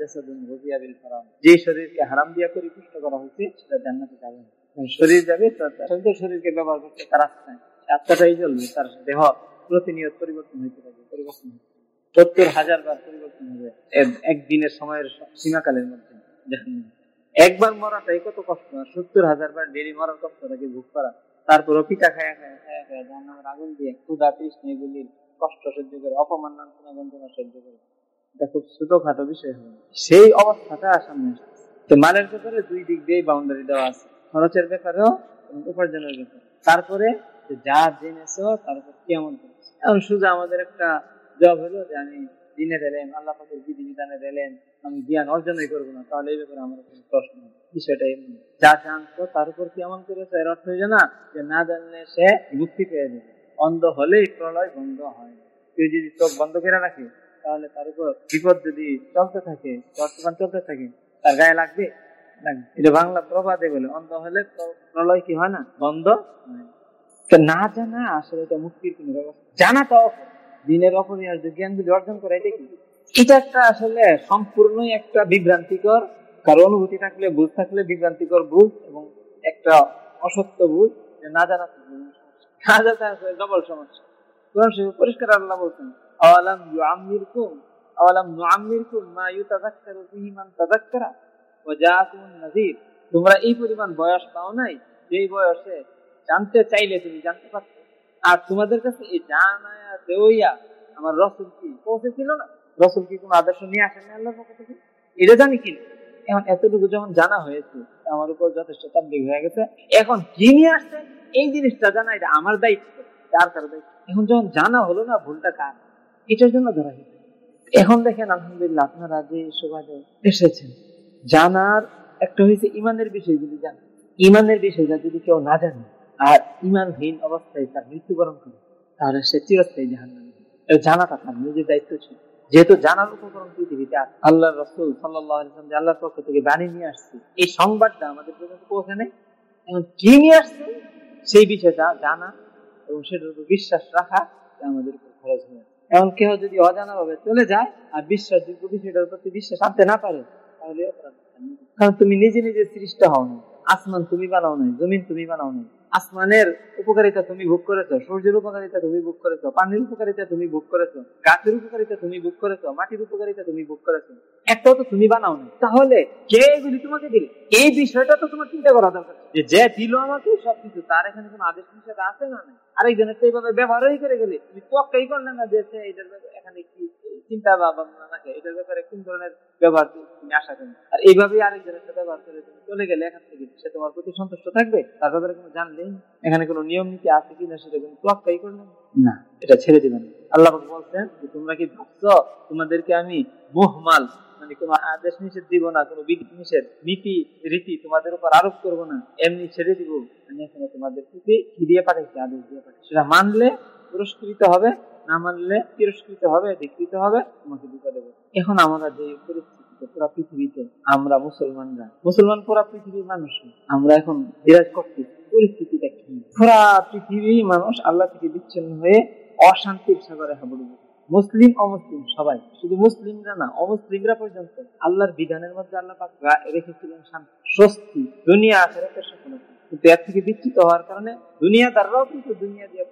জাসাদুন রুজিয়া বিল হারাম। যে শরীরকে হারাম দিয়া পরিপুষ্ট করা হয়েছে, সেটা জান্নাতে যাবে মানে শরীর যাবে তার শরীরকে ব্যবহার করতে তার আত্মায় আত্মাটাই জ্বলবে, তার দেহ প্রতিনিয়ত পরিবর্তন হইতে থাকবে পরিবর্তন সত্তর হাজার বার পরিবর্তন হবে এক- একদিনের সময়ের সীমাকালের মধ্যে দেখেন একবার মরাটাই কত কষ্ট? আর সত্তর হাজার বার ডেলি মরার কষ্টটাকে ভোগ করা? তারপরও পিঠা খায়া খায়া খায়া খায়া জাহান্নামের আগুন দিয়ে ক্ষুদা তৃষ্ণ এগুলির কষ্ট সহ্য করে, অপমান, লাঞ্ছনা, যন্ত্রণা সহ্য করে। এটা খুব ছোটখাটো বিষয় হবে। সেই অবস্থাটা সামনে তো মালের ব্যাপারে দুই দিক দিয়ে বাউন্ডারি দেওয়া আছে। খরচের ব্যাপারেও উপার্জনের ব্যাপারে তারপরে যা জেনেছো তারপর কেমন এখন শুধু আমাদের একটা জব হলো যে আমি দিনে দিলেন, আল্লাহ পাকের বিধি বিধানে দিলেন, আমি জ্ঞান অর্জনই করব না, তাহলে এই ব্যাপারে আমার কোনো প্রশ্ন নেই। বিষয়টা এমনি যা জানতো তার উপর কি এমন করেছে? এর অর্থ হয়ে না যে না জানলে সে মুক্তি পেয়ে যাবে। অন্ধ হলেই প্রলয় বন্ধ হয়। কেউ যদি চোখ বন্ধ করে রাখে, তাহলে তার উপর বিপদ যদি চলতে থাকে, বর্তমান চলতে থাকে, তার গায়ে লাগবে? এটা বাংলা প্রবাদে বলে, অন্ধ হলে প্র- প্রলয় কি হয় না? বন্ধ না। জানা আসলে এটা মুক্তির কোনো ব্যবস্থা। জানা তো। দিনের অপরিহার্য জ্ঞানগুলি অর্জন করে এটা কি? এটা একটা আসলে সম্পূর্ণই একটা বিভ্রান্তিকর কারও অনুভূতি থাকলে বুঝ থাকলে বিভ্রান্তিকর বুঝ এবং একটা অসত্য যে না জানা। না জানা ডবল সমস্যা। কোরআন শরীফে পরিষ্কার আল্লাহ বলছেন আওয়ালাম ইউআম্মিরকুম আওয়ালাম নুআম্মিরকুম মা ইউতাযাক্কারু ফিহি মান তাযাক্কারা ওয়া জাআকুমুন নাযীর। তোমরা এই পরিমাণ বয়স পাও নাই যেই বয়সে জানতে চাইলে তুমি জানতে পারছ আর তোমাদের কাছে এই জানায়া দেওয়া আমার রসুল কি পৌঁছেছিল না? রসুল কি কোনো আদর্শ নিয়ে আসেন না আল্লাহর পক্ষ থেকে? এটা জানি কি? এখন এতটুকু যখন জানা হয়েছে, আমার উপর যথেষ্ট তাবলিগ হয়ে গেছে। এখন কি নিয়ে আসছে এই জিনিসটা জানা, এটা আমার দায়িত্ব। যার কারও দায়িত্ব? এখন যখন জানা হলো না, ভুলটা কার? এটার জন্য ধরা হয়েছে। এখন দেখেন, আলহামদুলিল্লাহ, আপনারা যে সমাজে এসেছেন, জানার একটা হয়েছে ইমানের বিষয়গুলি জানা ইমানের বিষয়টা যদি কেউ না জানে আর ইমানহীন অবস্থায় তার মৃত্যুবরণ করে, তাহলে সে চিরস্থায়ী জাহান জানাটা তার নিজের দায়িত্ব ছিল। যেহেতু জানার উপকরণ পৃথিবীতে আছে আল্লাহ রসুল সাল্লাহ যে আল্লাহর পক্ষ থেকে বাণী নিয়ে আসছে, এই সংবাদটা আমাদের পর্যন্ত পৌঁছে নেই। এখন কি নিয়ে আসছে, সেই বিষয়টা জানা এবং সেটার উপর বিশ্বাস রাখা আমাদের উপর খরচ হয়ে। এখন কেউ যদি অজানা ভাবে চলে যায় আর বিশ্বাসযোগ্য বিষয়টার প্রতি বিশ্বাস আনতে না পারে, তাহলে। কারণ তুমি নিজে নিজে সৃষ্টি হও না আসমান তুমি বানাও নাই, জমিন তুমি বানাও নাই। আসমানের উপকারিতা তুমি ভোগ করেছ, সূর্যের উপকারিতা তুমি ভোগ করেছ, পানির উপকারিতা তুমি ভোগ করেছ, গাছের উপকারিতা তুমি ভোগ করেছ, মাটির উপকারিতা তুমি ভোগ করেছ। একটাও তো তুমি বানাও না তাহলে কে এগুলি তোমাকে দিল? এই বিষয়টা তো তোমার চিন্তা করা দরকার। যে যে দিল আমাকে, সবকিছু, তার এখানে কোনো আদেশ নিষেধ আছে না আরেকজনের তো এইভাবে ব্যবহারই করে গেলে। তুমি তোয়াক্কাই করলে না যে এটার এখানে কি চিন্তা বা ভাবনা থাকে এটার ব্যাপারে কোন ধরনের ব্যবহার তুমি আশা করেন আর এইভাবেই আরেকজনের সাথে ব্যবহার করে তুমি চলে গেলে এখান থেকে সে তোমার প্রতি সন্তুষ্ট থাকবে? তার ব্যাপারে কোনো জানলেই এখানে কোনো নিয়ম নীতি আছে কিনা সেটা কোনো তোয়াক্কাই করলেন না। এটা ছেড়ে দিবেন আল্লাহ বলছেন যে তোমরা কি ভাবছ তোমাদেরকে আমি মুহমাল মানে কোনো আদেশ নিষেধ দিব না কোনো বিধি নিষেধ নীতি রীতি তোমাদের উপর আরোপ করব না এমনি ছেড়ে দিব? আমি এখানে তোমাদের প্রতি কি দিয়ে পাঠাইছি? আদেশ দিয়ে পাঠাইছি। সেটা মানলে পুরস্কৃত হবে না মানলে তিরস্কৃত হবে ধিকৃত হবে, তোমাকে বিপদে এখন আমরা যে পরিস্থিতিতে পুরো পৃথিবীতে আমরা মুসলমানরা, মুসলমান পুরা পৃথিবীর মানুষ আমরা এখন বিরাজ করতেছি, পরিস্থিতিটা কি? পুরা পৃথিবী মানুষ আল্লাহ থেকে বিচ্ছিন্ন হয়ে অশান্তির সাগরে মুসলিম, অমুসলিম, সবাই। শুধু মুসলিমরা না, অমুসলিমরা পর্যন্ত। আল্লাহর বিধানের মধ্যে আল্লাহ পাক রেখেছিলেন স্বস্তি, দুনিয়া, আখেরাতের সফলতা। কিন্তু এর থেকে বিচ্যুত হওয়ার কারণে দুনিয়াদাররাও কিন্তু দুনিয়া দিয়ে।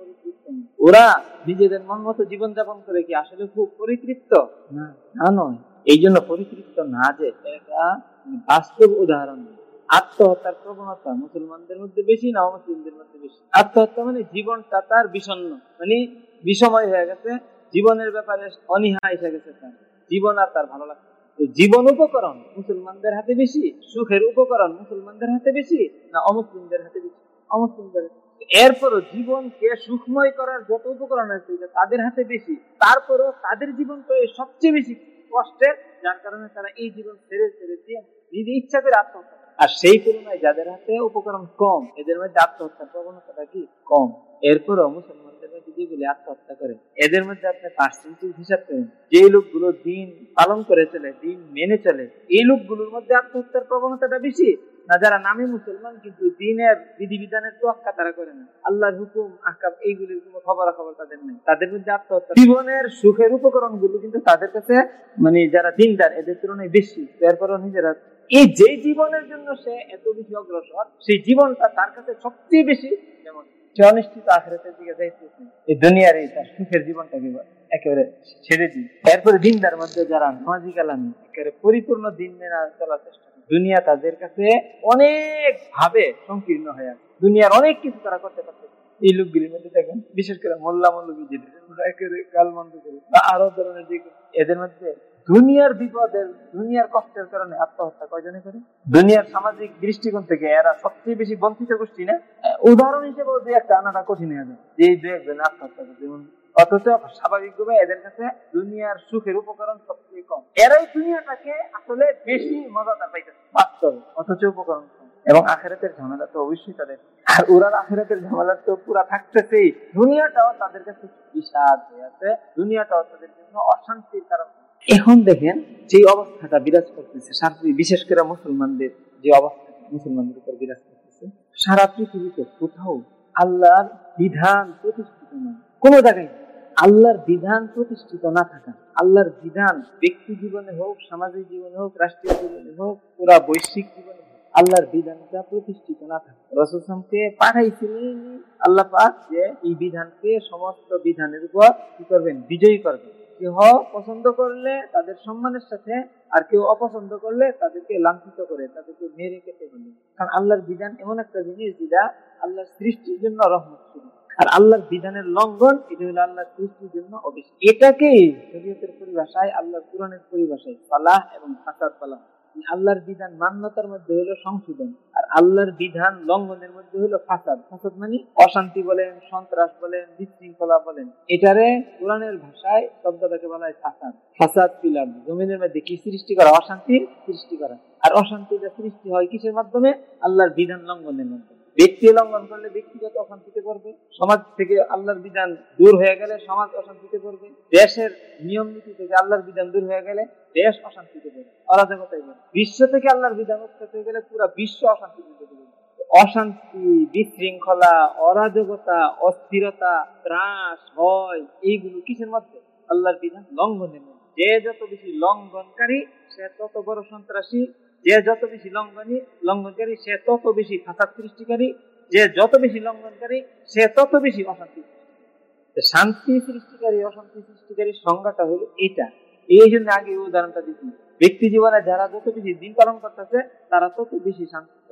ওরা নিজেদের মন মতো জীবনযাপন করে কি আসলে খুব পরিতৃপ্ত? না নয়। এই জন্য পরিতৃপ্ত না যে এটা বাস্তব উদাহরণ। আত্মহত্যার প্রবণতা মুসলমানদের মধ্যে বেশি না অমুসলিমদের মধ্যে বেশি? আত্মহত্যা মানে জীবনটা তার বিষণ্ণ। মানে বিষময় হয়ে গেছে, জীবনের ব্যাপারে অনীহা এসে গেছে তার। জীবন আর তার ভালো লাগছে জীবন উপকরণ মুসলমানদের হাতে বেশি, সুখের উপকরণ মুসলমানদের হাতে বেশি না অমুসলিমদের হাতে বেশি? অমুসলিমদের হাতে। এরপরও জীবনকে সুখময় করার যত উপকরণ আছে তাদের হাতে বেশি। তারপরও তাদের জীবন তো সবচেয়ে বেশি কষ্টের, যার কারণে তারা এই জীবন ছেড়ে ছেড়ে দিয়ে নিজে ইচ্ছা করে। আত্মহত্যা আর সেই তুলনায় যাদের হাতে উপকরণ কম, এদের মধ্যে আত্মহত্যার প্রবণতাটা কি? কম। এরপরও মুসলমানদের মধ্যে যেগুলি আত্মহত্যা করে, এদের মধ্যে আপনি পার্সেন্টেজ হিসাব করেন যে লোকগুলো দিন পালন করে চলে, দিন মেনে চলে, এই লোকগুলোর মধ্যে আত্মহত্যার প্রবণতাটা বেশি। না, যারা নামে মুসলমান, কিন্তু দিনের বিধিবিধানের তোয়াক্কা তারা করে না। আল্লাহর হুকুম, আহকাম, এইগুলির কোনো খবর তাদের নেই। তাদের মধ্যে আত্মহত্যা। জীবনের সুখের উপকরণগুলো কিন্তু তাদের কাছে মানে যারা দিনদার, এদের তুলনায় বেশি। এরপরও নিজেরা, এই যে জীবনের জন্য সে এত বেশি অগ্রসর, সেই জীবনটা তার কাছে সবচেয়ে বেশি যেমন সে অনিশ্চিত আখেরাতের দিকে যাইতেছে। এই দুনিয়ার এই তার সুখের জীবনটাকে একেবারে ছেড়ে দিই এরপরে দিনদার মধ্যে যারা নামাজি কালামি, একেবারে পরিপূর্ণ দিন মেনা চলার চেষ্টা। দুনিয়া তাদের কাছে অনেক ভাবে সংকীর্ণ হয়ে আছে। দুনিয়ার অনেক কিছু তারা করতে পারছে। এই লোকগুলির মধ্যে দেখেন, বিশেষ করে মোল্লা যেটা গালমন্দ করে, বা আরও ধরনের যে এদের মধ্যে দুনিয়ার বিপদের, দুনিয়ার কষ্টের কারণে আত্মহত্যা কয়জনে করে? দুনিয়ার সামাজিক দৃষ্টিকোণ থেকে এরা সবচেয়ে বেশি বঞ্চিত গোষ্ঠী না? উদাহরণ হিসেবে দুই একটা আনাটা কঠিন হয়ে যায়। যে দু একজন আত্মহত্যা করে যেমন অথচ স্বাভাবিকভাবে এদের কাছে দুনিয়ার সুখের উপকরণ সবচেয়ে কম। এরাই দুনিয়াটাকে আসলে বেশি মজাদার পাইতেছে। বাস্তবে। অথচ উপকরণ এবং আখেরাতের ঝামেলা তো অবশ্যই তাদের। আর ওরার আখেরাতের ঝামেলা তো পুরা থাকতেছেই। দুনিয়াটাও তাদের কাছে বিষাদ হয়ে আছে। দুনিয়াটাও তাদের জন্য অশান্তির কারণ। এখন দেখেন যে অবস্থাটা বিরাজ করতেছে। সার্বিক বিশেষ করে মুসলমানদের যে অবস্থা মুসলমানদের উপর বিরাজ করতেছে। সারা পৃথিবীতে কোথাও আল্লাহর বিধান প্রতিষ্ঠিত নয় কোন জায়গায় আল্লাহর বিধান প্রতিষ্ঠিত না থাকা। আল্লাহর বিধান ব্যক্তি জীবনে হোক, সামাজিক জীবনে হোক, রাষ্ট্রীয় জীবনে হোক, পুরা বৈশ্বিক জীবনে আল্লাহর বিধানটা প্রতিষ্ঠিত না থাকে। রসুলকে পাঠাইছিলেন আল্লাহ পাক যে এই বিধানকে সমস্ত বিধানের উপর কি করবেন? বিজয়ী করবেন। কেহ পছন্দ করলে তাদের সম্মানের সাথে, আর কেউ অপছন্দ করলে তাদেরকে লাঞ্ছিত করে, তাদেরকে মেরে কেটে ফেলে কারণ আল্লাহর বিধান এমন একটা জিনিস যেটা আল্লাহর সৃষ্টির জন্য রহমত ছিল আর আল্লাহর বিধানের লঙ্ঘন, এটা হলো আল্লাহর সৃষ্টির জন্য অভিশাপ এটাকেই শরীয়তের পরিভাষায় আল্লাহর কোরআনের পরিভাষায় সালাহ এবং ফাসাদ বলা হয়। আল্লাহর বিধান মান্যতার মধ্যে হলো সংশোধন, আর আল্লাহর বিধান লঙ্ঘনের মধ্যে হলো ফাসাদ। ফাসাদ মানে অশান্তি বলেন, সন্ত্রাস বলেন, বিশৃঙ্খলা বলেন। এটারে কোরআনের ভাষায় শব্দটাকে বলা হয় ফাসাদ। ফাসাদ পিলার জমিনের মধ্যে কি সৃষ্টি করা? অশান্তির সৃষ্টি করা। আর অশান্তিটা সৃষ্টি হয় কিসের মাধ্যমে? আল্লাহর বিধান লঙ্ঘনের মাধ্যমে। ব্যক্তি লঙ্ঘন করলে ব্যক্তিগত অশান্তিতে পড়বে, সমাজ থেকে আল্লাহর বিধান দূর হয়ে গেলে সমাজ অশান্তিতে পড়বে, দেশের নিয়ম নীতি থেকে আল্লাহর বিধান দূর হয়ে গেলে দেশ অশান্তিতে পড়বে। অরাজকতায় বিশ্ব থেকে আল্লাহর বিধান উৎখাত হয়ে গেলে পুরো বিশ্ব অশান্তিতে পড়বে। অশান্তি, বিশৃঙ্খলা, অরাজকতা, অস্থিরতা, ত্রাস, ভয়, এইগুলো কিসের মধ্যে? আল্লাহর বিধান লঙ্ঘনের মধ্যে। যে যত বেশি লঙ্ঘনকারী, সে তত বড় সন্ত্রাসী যে যত বেশি লঙ্ঘনী লঙ্ঘনকারী, সে তত বেশি ফাসাদ সৃষ্টিকারী। যে যত বেশি লঙ্ঘনকারী, সে তত বেশি অশান্তি শান্তি সৃষ্টিকারী, অশান্তি সৃষ্টিকারী সংজ্ঞাটা হলো এটা। এই জন্য আগে উদাহরণটা দিচ্ছি। ব্যক্তি জীবনে যারা যত বেশি দিন পালন করতেছে, তারা তত বেশি শান্ত,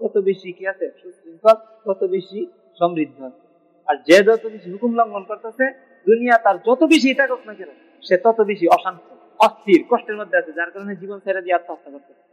তত বেশি কি আছে? সুশৃঙ্খল, তত বেশি সমৃদ্ধ। আছে আর যে যত বেশি হুকুম লঙ্ঘন করতেছে, দুনিয়া তার যত বেশি এটা কেন, সে তত বেশি অশান্ত, অস্থির, কষ্টের মধ্যে আছে, যার কারণে জীবন ছেড়ে দিয়ে আত্মহত্যা করতেছে।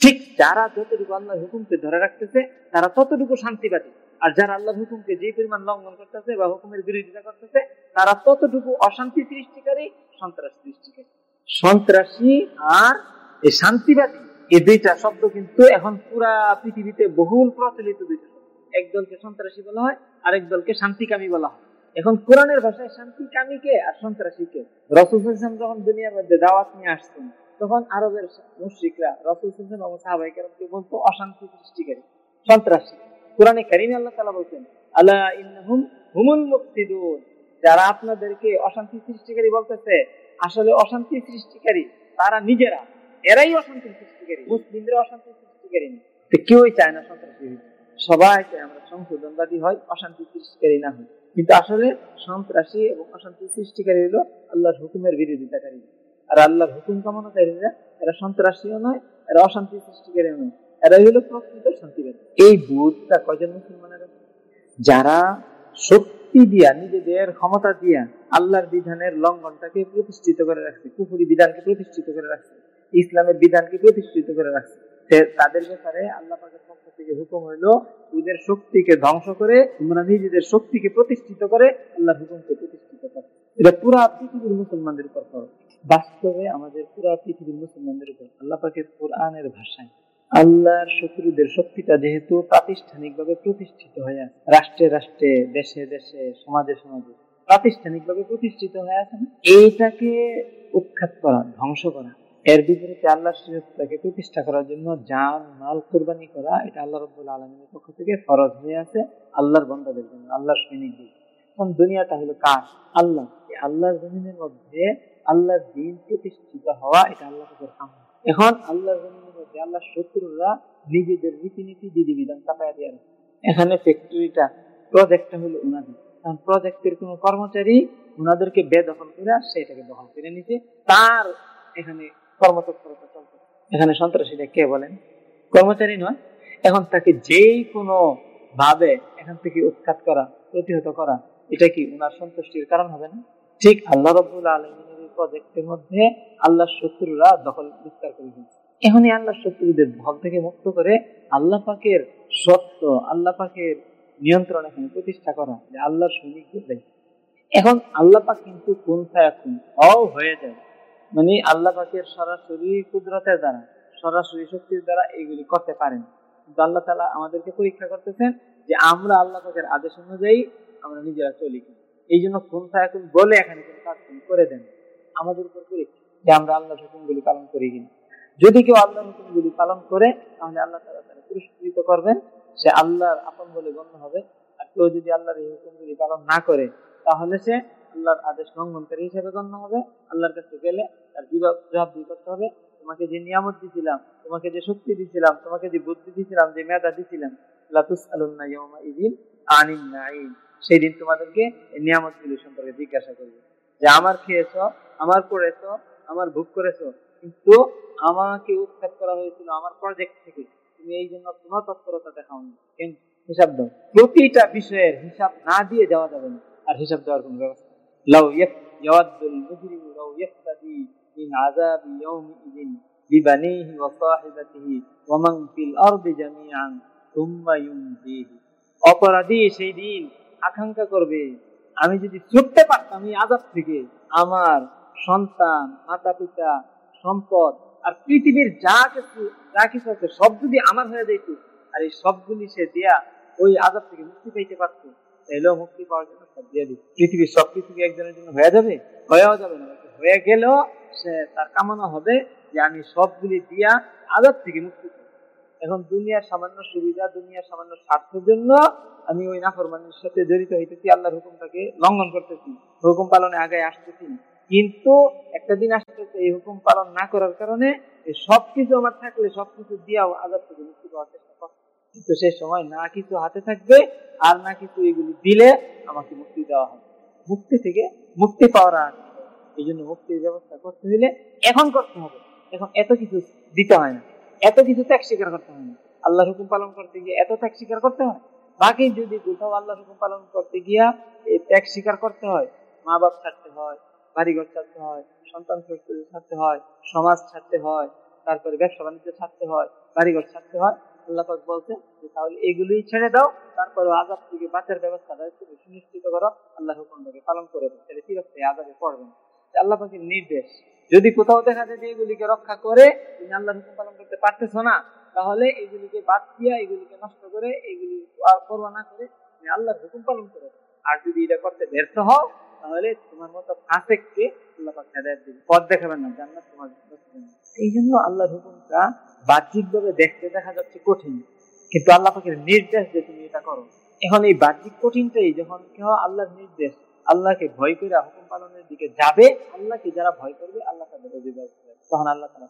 ঠিক যারা যতটুকু আল্লাহর হুকুমকে ধরে রাখতেছে, তারা ততটুকু শান্তিবাদী। আর যারা আল্লাহর হুকুমকে যে পরিমাণ লঙ্ঘন করতেছে বা হুকুমের বিরোধিতা করতেছে, তারা ততটুকু অশান্তি সৃষ্টিকারী সন্ত্রাস সৃষ্টিকারী। সন্ত্রাসী আর এই শান্তিবাদী, এই দুইটা শব্দ কিন্তু এখন পুরা পৃথিবীতে বহুল প্রচলিত দুইটা শব্দ। একদলকে সন্ত্রাসী বলা হয়, আরেক দলকে শান্তিকামী বলা হয়। এখন কোরআনের ভাষায় শান্তিকামীকে আর সন্ত্রাসীকে রসুল যখন দুনিয়ার মধ্যে দাওয়াত নিয়ে আসছেন তখন আরবের মুশ্রিকরা রসুল হাসান এবং সাহাবাই কেরামকে বলতো, অশান্তি সৃষ্টিকারী সন্ত্রাসী। কোরআনে কারিমে আল্লাহ তালা বলছেন আল্লাহ ইন্নাহুম হুমুল মুফসিদুন। যারা আপনাদেরকে অশান্তি সৃষ্টিকারী বলতেছে, আসলে অশান্তি সৃষ্টিকারী তারা নিজেরা। এরাই অশান্তি সৃষ্টিকারী, মুসলিমরা অশান্তি সৃষ্টিকারী না। তো কেউই চায় না সন্ত্রাসী সবাই চায় আমরা সংশোধনবাদী হয় অশান্তি সৃষ্টিকারী না হই। কিন্তু আসলে সন্ত্রাসী এবং অশান্তি সৃষ্টিকারী হলো আল্লাহর হুকুমের বিরোধিতাকারী। আর আল্লাহর হুকুম কামনাকারীরা এরা সন্ত্রাসীও নয়, এরা অশান্তি সৃষ্টিকারী নয়। এরাই হলো প্রকৃত শান্তিবাদী এই বুধটা কয়জন মুসলমানের? যারা শক্তি দিয়া, নিজেদের ক্ষমতা দিয়া আল্লাহর বিধানের লঙ্ঘনটাকে প্রতিষ্ঠিত করে রাখছে, কুফুরি বিধানকে প্রতিষ্ঠিত করে রাখছে, ইসলামের বিধানকে প্রতিষ্ঠিত করে রাখছে তাদের ব্যাপারে আল্লাহ পাকের পক্ষ থেকে হুকুম হইল, ওদের শক্তিকে ধ্বংস করে, তোমরা নিজেদের শক্তিকে প্রতিষ্ঠিত করে আল্লাহর হুকুমকে প্রতিষ্ঠিত করে। এটা পুরা পৃথিবীর মুসলমানদের উপর বাস্তবে আমাদের পুরা পৃথিবীর মুসলমানদের উপর আল্লাহ পাকের কোরআনের ভাষায় আল্লাহর শত্রুদের শক্তিটা যেহেতু প্রাতিষ্ঠানিকভাবে প্রতিষ্ঠিত হয়ে আছে, রাষ্ট্রে রাষ্ট্রে, দেশে দেশে, সমাজে সমাজে প্রাতিষ্ঠানিকভাবে প্রতিষ্ঠিত হয়ে আছে এইটাকে উৎখাত করা, ধ্বংস করা। এর বিপরীতে আল্লাহ শরীয়তটাকে প্রতিষ্ঠা করার জন্য জান, মাল, কোরবানি করা, এটা আল্লাহ রব্বুল আলমীর পক্ষ থেকে ফরজ হয়ে আছে আল্লাহর বন্দাদের জন্য, আল্লাহর সৈনিকদের এখন দুনিয়াটা হলো কার? আল্লাহ। আল্লাহর জমিনের মধ্যে আল্লাহর দিন প্রতিষ্ঠিত হওয়া, এটা আল্লাহ এখন আল্লাহর মধ্যে আল্লাহর শত্রুরা নিজেদের রীতিনীতি, বিধিবিধান চাপায় দিয়ে রাখে। এখানে ফ্যাক্টরিটা প্রজেক্টটা হলো উনাদের। কারণ প্রজেক্টের কোনো কর্মচারী উনাদেরকে বেদখল করে সেটাকে দখল করে নিতে তার এখানে কর্মতৎপরতা চলছে। এখানে সন্ত্রাসীরা কে বলেন? কর্মচারী নয়। এখন তাকে যেই কোনো ভাবে এখান থেকে উৎখাত করা, প্রতিহত করা, এটা কি উনার সন্তুষ্টির কারণ হবে না? ঠিক আল্লাহ রব্বুল আলমিনের এই প্রজেক্টের মধ্যে আল্লাহর শত্রুরা দখল বিস্তার করে দিয়েছে। এখনই আল্লাহর শত্রুদের ভল থেকে মুক্ত করে আল্লাহ পাকের সত্য, আল্লাহ পাকের নিয়ন্ত্রণ এখানে প্রতিষ্ঠা করা, যে আল্লাহর সৈনিকদের দায়িত্ব। এখন আল্লাহ পাক কিন্তু কোন এখন অ হয়ে যায়। মানে আল্লাহ পাকের সরাসরি কুদরতের দ্বারা, সরাসরি শক্তির দ্বারা এগুলি করতে পারেন। কিন্তু আল্লাহ তালা আমাদেরকে পরীক্ষা করতেছেন যে আমরা আল্লাহ পাকের আদেশ অনুযায়ী আমরা নিজেরা চলি এই জন্য কোন এখন বলে এখানে কোনো কাজ করে দেন। আমাদের উপর পরীক্ষা যে আমরা আল্লাহর হুকুমগুলি পালন করি কিনা। যদি কেউ আল্লাহর হুকুমগুলি পালন করে, তাহলে আল্লাহ তালা তারা পুরস্কৃত করবেন। সে আল্লাহর আপন বলে গণ্য হবে। আর কেউ যদি আল্লাহর এই হুকুমগুলি পালন না করে, তাহলে সে আল্লাহর আদেশ লঙ্ঘনকারী হিসেবে গণ্য হবে। আল্লাহর কাছে গেলে তার জবাব জবাবদিহি করতে হবে। তোমাকে যে নিয়ামত দিছিলাম, তোমাকে যে শক্তি দিছিলাম, তোমাকে যে বুদ্ধি দিছিলাম, যে মেধা দিছিলাম লাতুস আলুন্না ইদিন আনিন সেই দিন তোমাদেরকে এই নিয়ামতগুলি সম্পর্কে জিজ্ঞাসা করবে। যে আমার খেয়েছ, আমার পড়েছ আমার ভোগ করেছ, কিন্তু আমাকে উৎখাত করা হয়েছিল আমার প্রজেক্ট থেকে। তুমি এই জন্য কোনো তৎপরতা দেখাওনি। কেন? হিসাব দাও। প্রতিটা বিষয়ের হিসাব না দিয়ে যাওয়া যাবে না। আর হিসাব দেওয়ার কোনো ব্যবস্থা লাউ লাউ ইয়াফতাদি মিন বিবানিহি ওয়া সাহিবাতিহি ওয়া মান ফিল আরদি জামিআন সুম্মা অপরাধী সেই দিন আকাঙ্ক্ষা করবে আমি যদি ছুটতে পারতাম এই আজাব থেকে, আমার সন্তান মাতা পিতা সম্পদ আর পৃথিবীর যা কিছু যা কিছু আছে, সব যদি আমার হয়ে যেত, আর এই সবগুলি সে দেয়া ওই আজাদ থেকে মুক্তি পাইতে পারতো তাহলেও মুক্তি পাওয়ার জন্য সব দিয়ে দিত। পৃথিবীর সব কিছু একজনের জন্য হয়ে যাবে? হয়েও যাবে না। হয়ে গেলেও সে তার কামনা হবে যে আমি সবগুলি দিয়া আজাদ থেকে মুক্তি এখন দুনিয়ার সামান্য সুবিধা, দুনিয়ার সামান্য স্বার্থের জন্য আমি ওই নাফরমানের সাথে জড়িত হইতেছি, আল্লাহর হুকুমটাকে লঙ্ঘন করতেছি, হুকুম পালনে আগে আসতেছি। কিন্তু একটা দিন আসতেছে, এই হুকুম পালন না করার কারণে সবকিছু আমার থাকলে, সবকিছু দিয়াও আজাদ থেকে মুক্তি পাওয়ার চেষ্টা করতে কিন্তু সেই সময় না কিছু হাতে থাকবে, আর না কিছু এগুলি দিলে আমাকে মুক্তি দেওয়া হবে। মুক্তি থেকে মুক্তি পাওয়ার আর এই জন্য মুক্তির ব্যবস্থা করতে হলে এখন করতে হবে। এখন এত কিছু দিতে হয় না। এত কিছু ত্যাগ স্বীকার করতে হয় না। আল্লাহর হুকুম পালন করতে গিয়ে এত ত্যাগ স্বীকার করতে হয়। বাকি যদি কোথাও আল্লাহর হুকুম পালন করতে গিয়া এই ত্যাগ স্বীকার করতে হয় মা বাপ ছাড়তে হয়, বাড়িঘর ছাড়তে হয়, সন্তান ছাড়তে হয়, সমাজ ছাড়তে হয়, তারপরে ব্যবসা বাণিজ্য ছাড়তে হয়, বাড়িঘর ছাড়তে হয়, আল্লাহ বলছে যে তাহলে এগুলোই ছেড়ে দাও তারপরে আজাদ থেকে বাঁচার ব্যবস্থাটা তুমি সুনিশ্চিত করো আল্লাহ হুকুমটাকে পালন করে দাও, তাহলে চিরস্থায়ী আজাবে পড়বে না। আল্লাহ নির্দেশ। যদি কোথাও দেখা যায় যে এগুলিকে রক্ষা করে, তুমি আল্লাহ হুকুম পালন করতে পারতেছো না, তাহলে এগুলিকে বাদ দিয়া এগুলিকে নষ্ট করে, এগুলি করবা না করে তুমি আল্লাহর হুকুম পালন করো। আর যদি এটা করতে ব্যর্থ হও, তাহলে তোমার মতো ফাঁসেককে আল্লাহ পাক হেদায়ত দিবে পথ দেখাবেন না, জান্নাত তোমার। এই জন্য আল্লাহর হুকুমটা বাহ্যিকভাবে দেখতে দেখা যাচ্ছে কঠিন, কিন্তু আল্লাহ পাকের নির্দেশ যে তুমি এটা করো। এখন এই বাহ্যিক কঠিনটাই যখন কেউ আল্লাহর নির্দেশ আল্লাহকে ভয় করে হুকুম পালনের দিকে যাবে, আল্লাহকে যারা ভয় করবে, আল্লাহ তাদের করবে তখন আল্লাহ তারা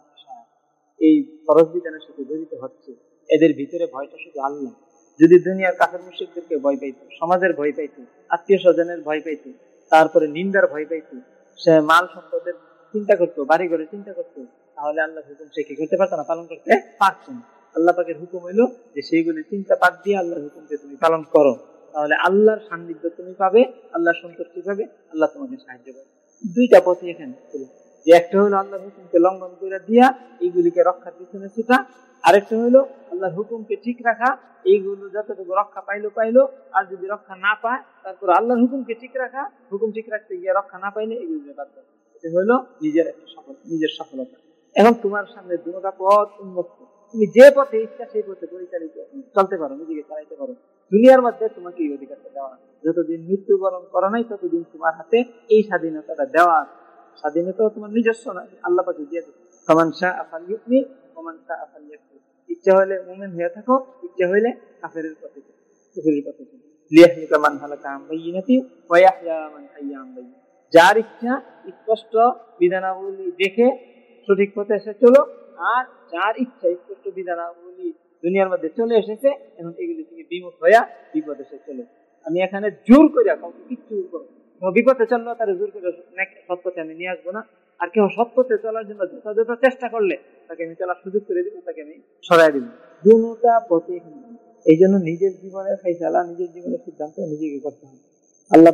এই ফরজ বিধানের সাথে জড়িত হচ্ছে। এদের ভিতরে ভয়টা শুধু আল্লাহ। যদি দুনিয়ার কাফের মুশরিকদেরকে ভয় পাইতো, সমাজের ভয় পাইতো, আত্মীয় স্বজনের ভয় পাইতো, তারপরে নিন্দার ভয় পাইতো, সে মাল সম্পদের চিন্তা করতো, বাড়ি ঘরে চিন্তা করতো, তাহলে আল্লাহ হুকুম সে কি করতে পারতো না? পালন করতে পারতো আল্লাহ পাকের হুকুম হইল যে সেইগুলি চিন্তা পাক দিয়ে আল্লাহর হুকুমকে তুমি পালন করো। তাহলে আল্লাহর সান্নিধ্য তুমি পাবে, আল্লাহর সন্তুষ্টি পাবে, আল্লাহ তোমাকে সাহায্য করবে। দুইটা পথে এখানে। যে একটা হলো আল্লাহর হুকুমকে লঙ্ঘন করে দিয়া এইগুলিকে রক্ষার পিছনে ছুটা, আরেকটা হলো আল্লাহর হুকুমকে ঠিক রাখা, এইগুলো যতটুকু রক্ষা পাইলো পাইলো, আর যদি রক্ষা না পায়, তারপর আল্লাহর হুকুমকে ঠিক রাখা, হুকুম ঠিক রাখতে গিয়ে রক্ষা না পাইলে এগুলো এটা হলো নিজের একটা সফল নিজের সফলতা। এখন তোমার সামনে দুটা পথ উন্মুক্ত। তুমি যে পথে ইচ্ছা সেই পথে পরিচালিত। চলতে পারো, নিজেকে চালাইতে পারো। দুনিয়ার মধ্যে তোমাকে এই অধিকারটা দেওয়া আছে। যতদিন মৃত্যুবরণ করো নাই ততদিন তোমার হাতে এই স্বাধীনতাটা দেওয়া আছে স্বাধীনতা তোমার নিজস্ব না আল্লাহ পাকে দিয়ে দেবে সমান শাহ আফাল ইউকমি সমান শাহ আফাল ইয়াকফুর। ইচ্ছা হলে মুমিন হয়ে থাকো ইচ্ছা হইলে কাফেরের পথে চলো, পথে। লিয়াহলিকা মান হালাকা আন বায়িনাতি ওয়া মান হাইয়া বায়িনাতি। যার ইচ্ছা স্পষ্ট বিধানাবলী দেখে সঠিক পথে এসে চলো আর যার ইচ্ছা স্পষ্ট বিধানাবলী দুনিয়ার মধ্যে চলে এসেছে, এখন এগুলি থেকে বিমুখ হইয়া বিপদে এসে চলো আমি এখানে জোর করিয়া কাউকে কিচ্ছু। বিপদে চলল তার জোর করে পথে আমি নিয়ে আসব না। আর কেউ পথে চলার জন্য যথাযথ চেষ্টা করলে তাকে আমি চলার সুযোগ করে দিব, তাকে আমি সরাই দিব। দুটা পথে এই জন্য নিজের জীবনের ফাইসালা নিজের জীবনের সিদ্ধান্ত নিজেকে করতে হবে। আল্লাহ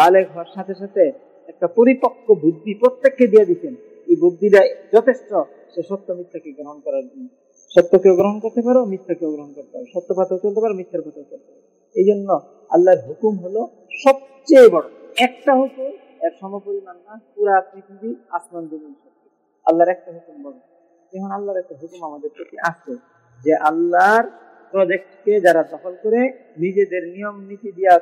বালেক হওয়ার সাথে সাথে একটা পরিপক্ক বুদ্ধি প্রত্যেককে দিয়ে দিচ্ছেন এই বুদ্ধিটা যথেষ্ট, সে সত্য মিথ্যাকে গ্রহণ করার জন্য। সত্যকেও গ্রহণ করতে পারো, মিথ্যাকেও গ্রহণ করতে পারো। সত্য পথেও চলতে পারো, মিথ্যার পথেও চলতে পারো। এই জন্য আল্লাহর হুকুম হলো সবচেয়ে বড়। একটা হুকুম এর সমপরিমাণ না, পুরা পৃথিবী আসমান, জমিন সত্যি আল্লাহর একটা হুকুম বড়। এখন আল্লাহর একটা হুকুম আমাদের প্রতি আছে যে আল্লাহর প্রজেক্টকে যারা দখল করে নিজেদের নিয়ম, নীতি দিয়া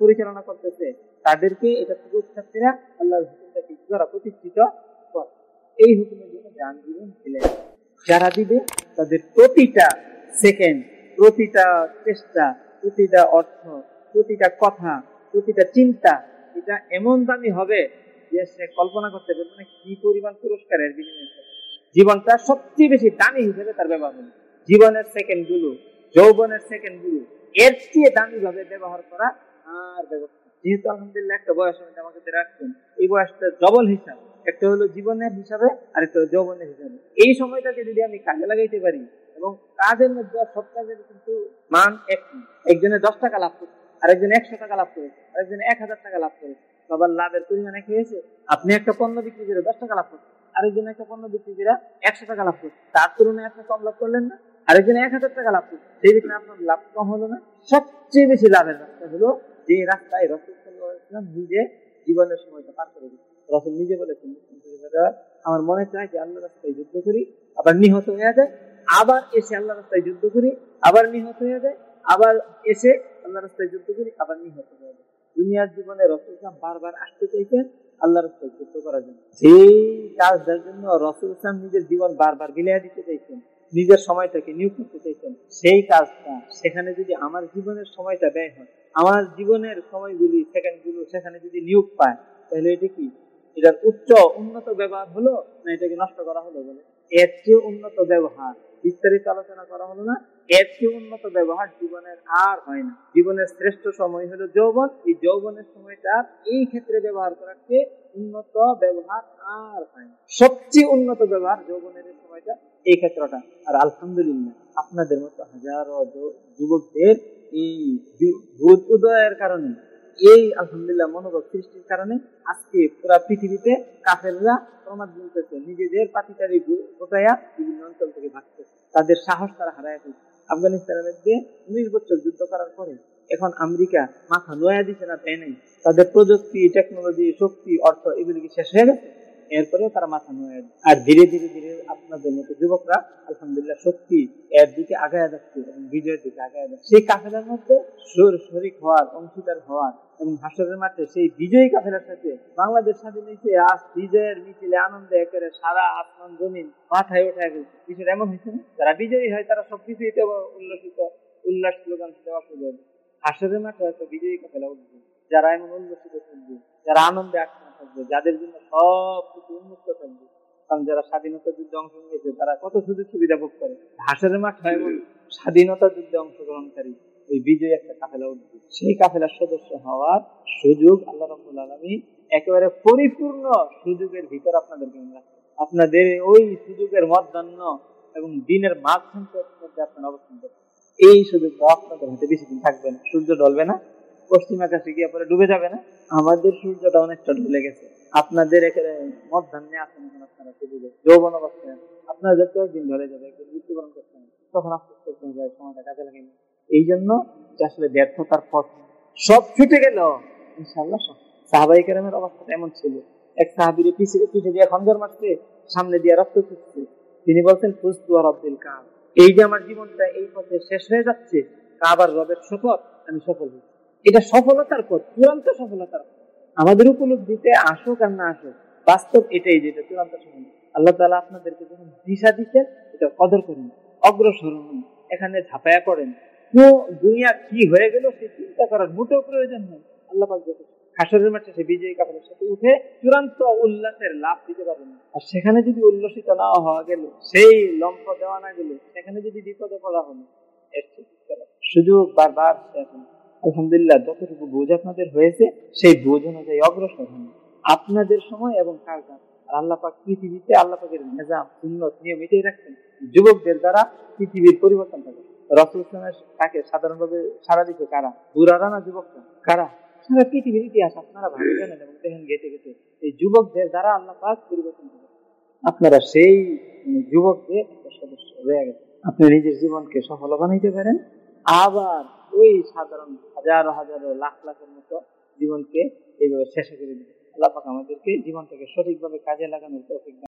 পরিচালনা করতেছে, তাদেরকে এটা থেকে উৎসাহীরা আল্লাহর হুকুমটাকে যারা প্রতিষ্ঠিত করে। এই হুকুমের জন্য যান জীবন ছেলে যারা দিবে, তাদের প্রতিটা সেকেন্ড, প্রতিটা চেষ্টা, প্রতিটা অর্থ, প্রতিটা কথা, প্রতিটা চিন্তা, এটা এমন দামি হবে যে সে কল্পনা করতে পারবে না কি পরিমাণ পুরস্কারের বিনিময়ে। জীবনটা সবচেয়ে বেশি দামি হিসেবে তার ব্যবহার হবে। জীবনের সেকেন্ডগুলো যৌবনের সেকেন্ডগুলো এর চেয়ে দামি ভাবে ব্যবহার করা আর ব্যবস্থা যেহেতু আলহামদুলিল্লাহ একটা বয়স আমাকে রাখছেন এই বয়সটা ডবল হিসাব। একটা হলো জীবনের হিসাবে আর একটা হলো যৌবনের হিসাবে। এই সময়টাকে যদি আমি কাজে লাগাইতে পারি, এবং কাজের মধ্যে সব কাজের কিন্তু মান এক একজনে দশ টাকা লাভ করছে, আরেকজন একশো টাকা লাভ করেছে, আরেকজন এক হাজার টাকা লাভ করেছে। সবার লাভের পরিমাণ এক হয়েছে? আপনি একটা পণ্য বিক্রি করে দশ টাকা লাভ করছেন, আরেকজন একটা পণ্য বিক্রি করে একশো টাকা লাভ করছে তার তুলনায় আপনি কম লাভ করলেন না, আরেকজন এক হাজার টাকা লাভ করছে সেই দিকে আপনার লাভ কম হলো না। সবচেয়ে বেশি লাভের রাস্তা হলো যে রাস্তায় সাল্লাল্লাহু নিজে জীবনের সময়টা পার করে দিচ্ছে। রসুল নিজে বলেছেন আমার মনে চায় যে আল্লাহ রাস্তায় যুদ্ধ করি, আবার নিহত হয়ে যায়, আবার এসে আল্লাহ রাস্তায় যুদ্ধ করি, আবার নিহত হয়ে যায়, আবার এসে আল্লাহ রাস্তায় যুদ্ধ করি, আবার নিহত হয়ে যায়। দুনিয়ার জীবনে রসুল বারবার আসতে আল্লাহ রাস্তায় যুদ্ধ করার জন্য। জন্য রসুল নিজের জীবন বারবার বিলিয়ে দিতে চাইছেন নিজের সময়টাকে নিয়োগ করতে চাইছেন সেই কাজটা, সেখানে যদি আমার জীবনের সময়টা ব্যয় হয়, আমার জীবনের সময়গুলি সেকেন্ডগুলো সেখানে যদি নিয়োগ পায়, তাহলে এটা কি? এটার উচ্চ উন্নত ব্যবহার হলো না এটাকে নষ্ট করা হলো বলে? এর চেয়ে উন্নত ব্যবহার। বিস্তারিত আলোচনা করা হলো না। এর চেয়ে উন্নত ব্যবহার জীবনের আর হয় না। জীবনের শ্রেষ্ঠ সময় হলো যৌবন। এই যৌবনের সময়টা এই ক্ষেত্রে ব্যবহার করার চেয়ে উন্নত ব্যবহার আর হয় না। সবচেয়ে উন্নত ব্যবহার যৌবনের সময়টা এই ক্ষেত্রটা। আর আলহামদুলিল্লাহ আপনাদের মতো হাজারো যুবকদের এই উদয়ের কারণে এই, আলহামদুলিল্লাহ মনোভাব সৃষ্টির কারণে আজকে পুরা পৃথিবীতে কাফেররা প্রমাদ গুনতেছে নিজেদের পাতিটারি গোটাইয়া বিভিন্ন অঞ্চল থেকে ভাগতেছে তাদের সাহস তারা হারায় ফেলছে। আফগানিস্তানের মধ্যে উনিশ বছর যুদ্ধ করার পরে এখন আমেরিকা মাথা নয়া দিছে না, তাই নাই? তাদের প্রযুক্তি টেকনোলজি শক্তি, অর্থ এগুলি কি শেষ হয়ে গেছে? এরপরে তারা মাথা নয়া। আর ধীরে ধীরে ধীরে আপনাদের মতো যুবকরা, আলহামদুলিল্লাহ, সত্যি এর দিকে আগায় যাচ্ছে এবং বিজয়ের দিকে আগায় যাচ্ছে। সেই কাফেলার মধ্যে শর- শরিক হওয়ার, অংশীদার হওয়ার এবং হাসরের মাঠে সেই বিজয়ী কাফেলার সাথে বাংলাদেশ স্বাধীন হয়েছে। আজ বিজয়ের মিছিলে আনন্দে একেবারে সারা আসমান জমিন মাথায় উঠে গেছে বিষয়টা এমন হয়েছে না? যারা বিজয়ী হয়, তারা সবকিছুই উল্লসিত, উল্লাস স্লোগান দেওয়া হবে হাসরের মাঠে হয়তো বিজয়ী কাফেলা উঠবে। যারা এমন উল্লসিত থাকবে, যারা আনন্দে আটকানো থাকবে যাদের জন্য সব কিছু উন্মুক্ত থাকবে, কারণ যারা স্বাধীনতা যুদ্ধে অংশ নিয়েছে তারা কত সুযোগ সুবিধা ভোগ করে। হাসরের মাঠ হয় স্বাধীনতা যুদ্ধে অংশগ্রহণকারী, ওই বিজয়ী একটা কাফেলা উঠবে সেই কাফেলার সদস্য হওয়ার সুযোগ আল্লাহ রব্বুল আলমী একেবারে পরিপূর্ণ সুযোগের ভিতর আপনাদেরকে আমি আপনাদের ওই সুযোগের মধ্যাহ্ন এবং দিনের মাঝখান আপনারা অবস্থান করবেন। এই সুযোগটা আপনাদের হাতে বেশি দিন থাকবে না। সূর্য ঢলবে না। পশ্চিম আকাশে গিয়ে পরে ডুবে যাবে না? আমাদের সূর্যটা অনেকটা ঢলে গেছে। আপনাদের এখানে মধ্যাহ্নে এখন আপনারা সুযোগে যৌবন অবস্থায়। আপনাদের তো একদিন ধরে যাবে, একদিন মৃত্যুবরণ হবে। তখন আফসোস করতে হবে সময়টা কাজে লাগে এই জন্য আসলে ব্যর্থতার পথ, সব ছুটে গেল। ইনশাল্লাহ সব। সাহাবাই কেরামের অবস্থা এমন ছিল। এক সাহাবির পিছে পিঠে দিয়ে খঞ্জর মারছে, সামনে দিয়ে রক্ত ছুটছে। তিনি বলছেন ফুস্তু আর আব্দুল কাব। এই যে আমার জীবনটা এই পথে শেষ হয়ে যাচ্ছে, কাবার রবের শপথ, আমি সফল হয়েছি। এটা সফলতার পথ, চূড়ান্ত সফলতার পথ আমাদের উপলব্ধিতে আসুক আর না আসুক, বাস্তব এটাই যেটা চূড়ান্ত সফল আল্লাহ তালা আপনাদেরকে যখন দিশা দিচ্ছেন এটা কদর করেন, অগ্রসর হন, এখানে ঝাঁপায়া পড়েন তো দুনিয়া কি হয়ে গেল সে চিন্তা করার মোটেও প্রয়োজন নেই আল্লাহ পাক যথেষ্ট। মাঠে সে বিজয়ী কাপড়ের সাথে উঠে চূড়ান্ত উল্লাসের লাভ দিতে পারবেন আর সেখানে যদি উল্লসিত না হওয়া গেল, সেই লম্প দেওয়া না গেল, সেখানে যদি বিপদে পড়া হলো, এর? সুযোগ বারবার আলহামদুলিল্লাহ, যতটুকু বোঝ আপনাদের হয়েছে, সেই বোঝ অনুযায়ী অগ্রসর হন। আপনাদের সময় এবং কার কাজ আর আল্লাহ পাক পৃথিবীতে, আল্লাহ পাকের নিজাম, সুন্নত নিয়ম এটাই রাখছেন। যুবকদের দ্বারা পৃথিবীর পরিবর্তন হবে রসুল ইসলামের তাকে সাধারণভাবে সারা দিতে কারা? বুড়ারা না যুবকরা কারা? সারা পৃথিবীর ইতিহাস আপনারা ভালো জানেন এবং দেখেন গেটে গেটে। এই যুবকদের দ্বারা আল্লাহ পাক পরিবর্তন হবে আপনারা সেই যুবকদের সদস্য হয়ে গেছে আপনি নিজের জীবনকে সফল বানাইতে পারেন আবার ওই সাধারণ হাজার হাজার লাখ লাখের মতো জীবনকে এইভাবে শেষ করে দিবে। আল্লাহ আমাদেরকে জীবনটাকে সঠিকভাবে কাজে লাগানোর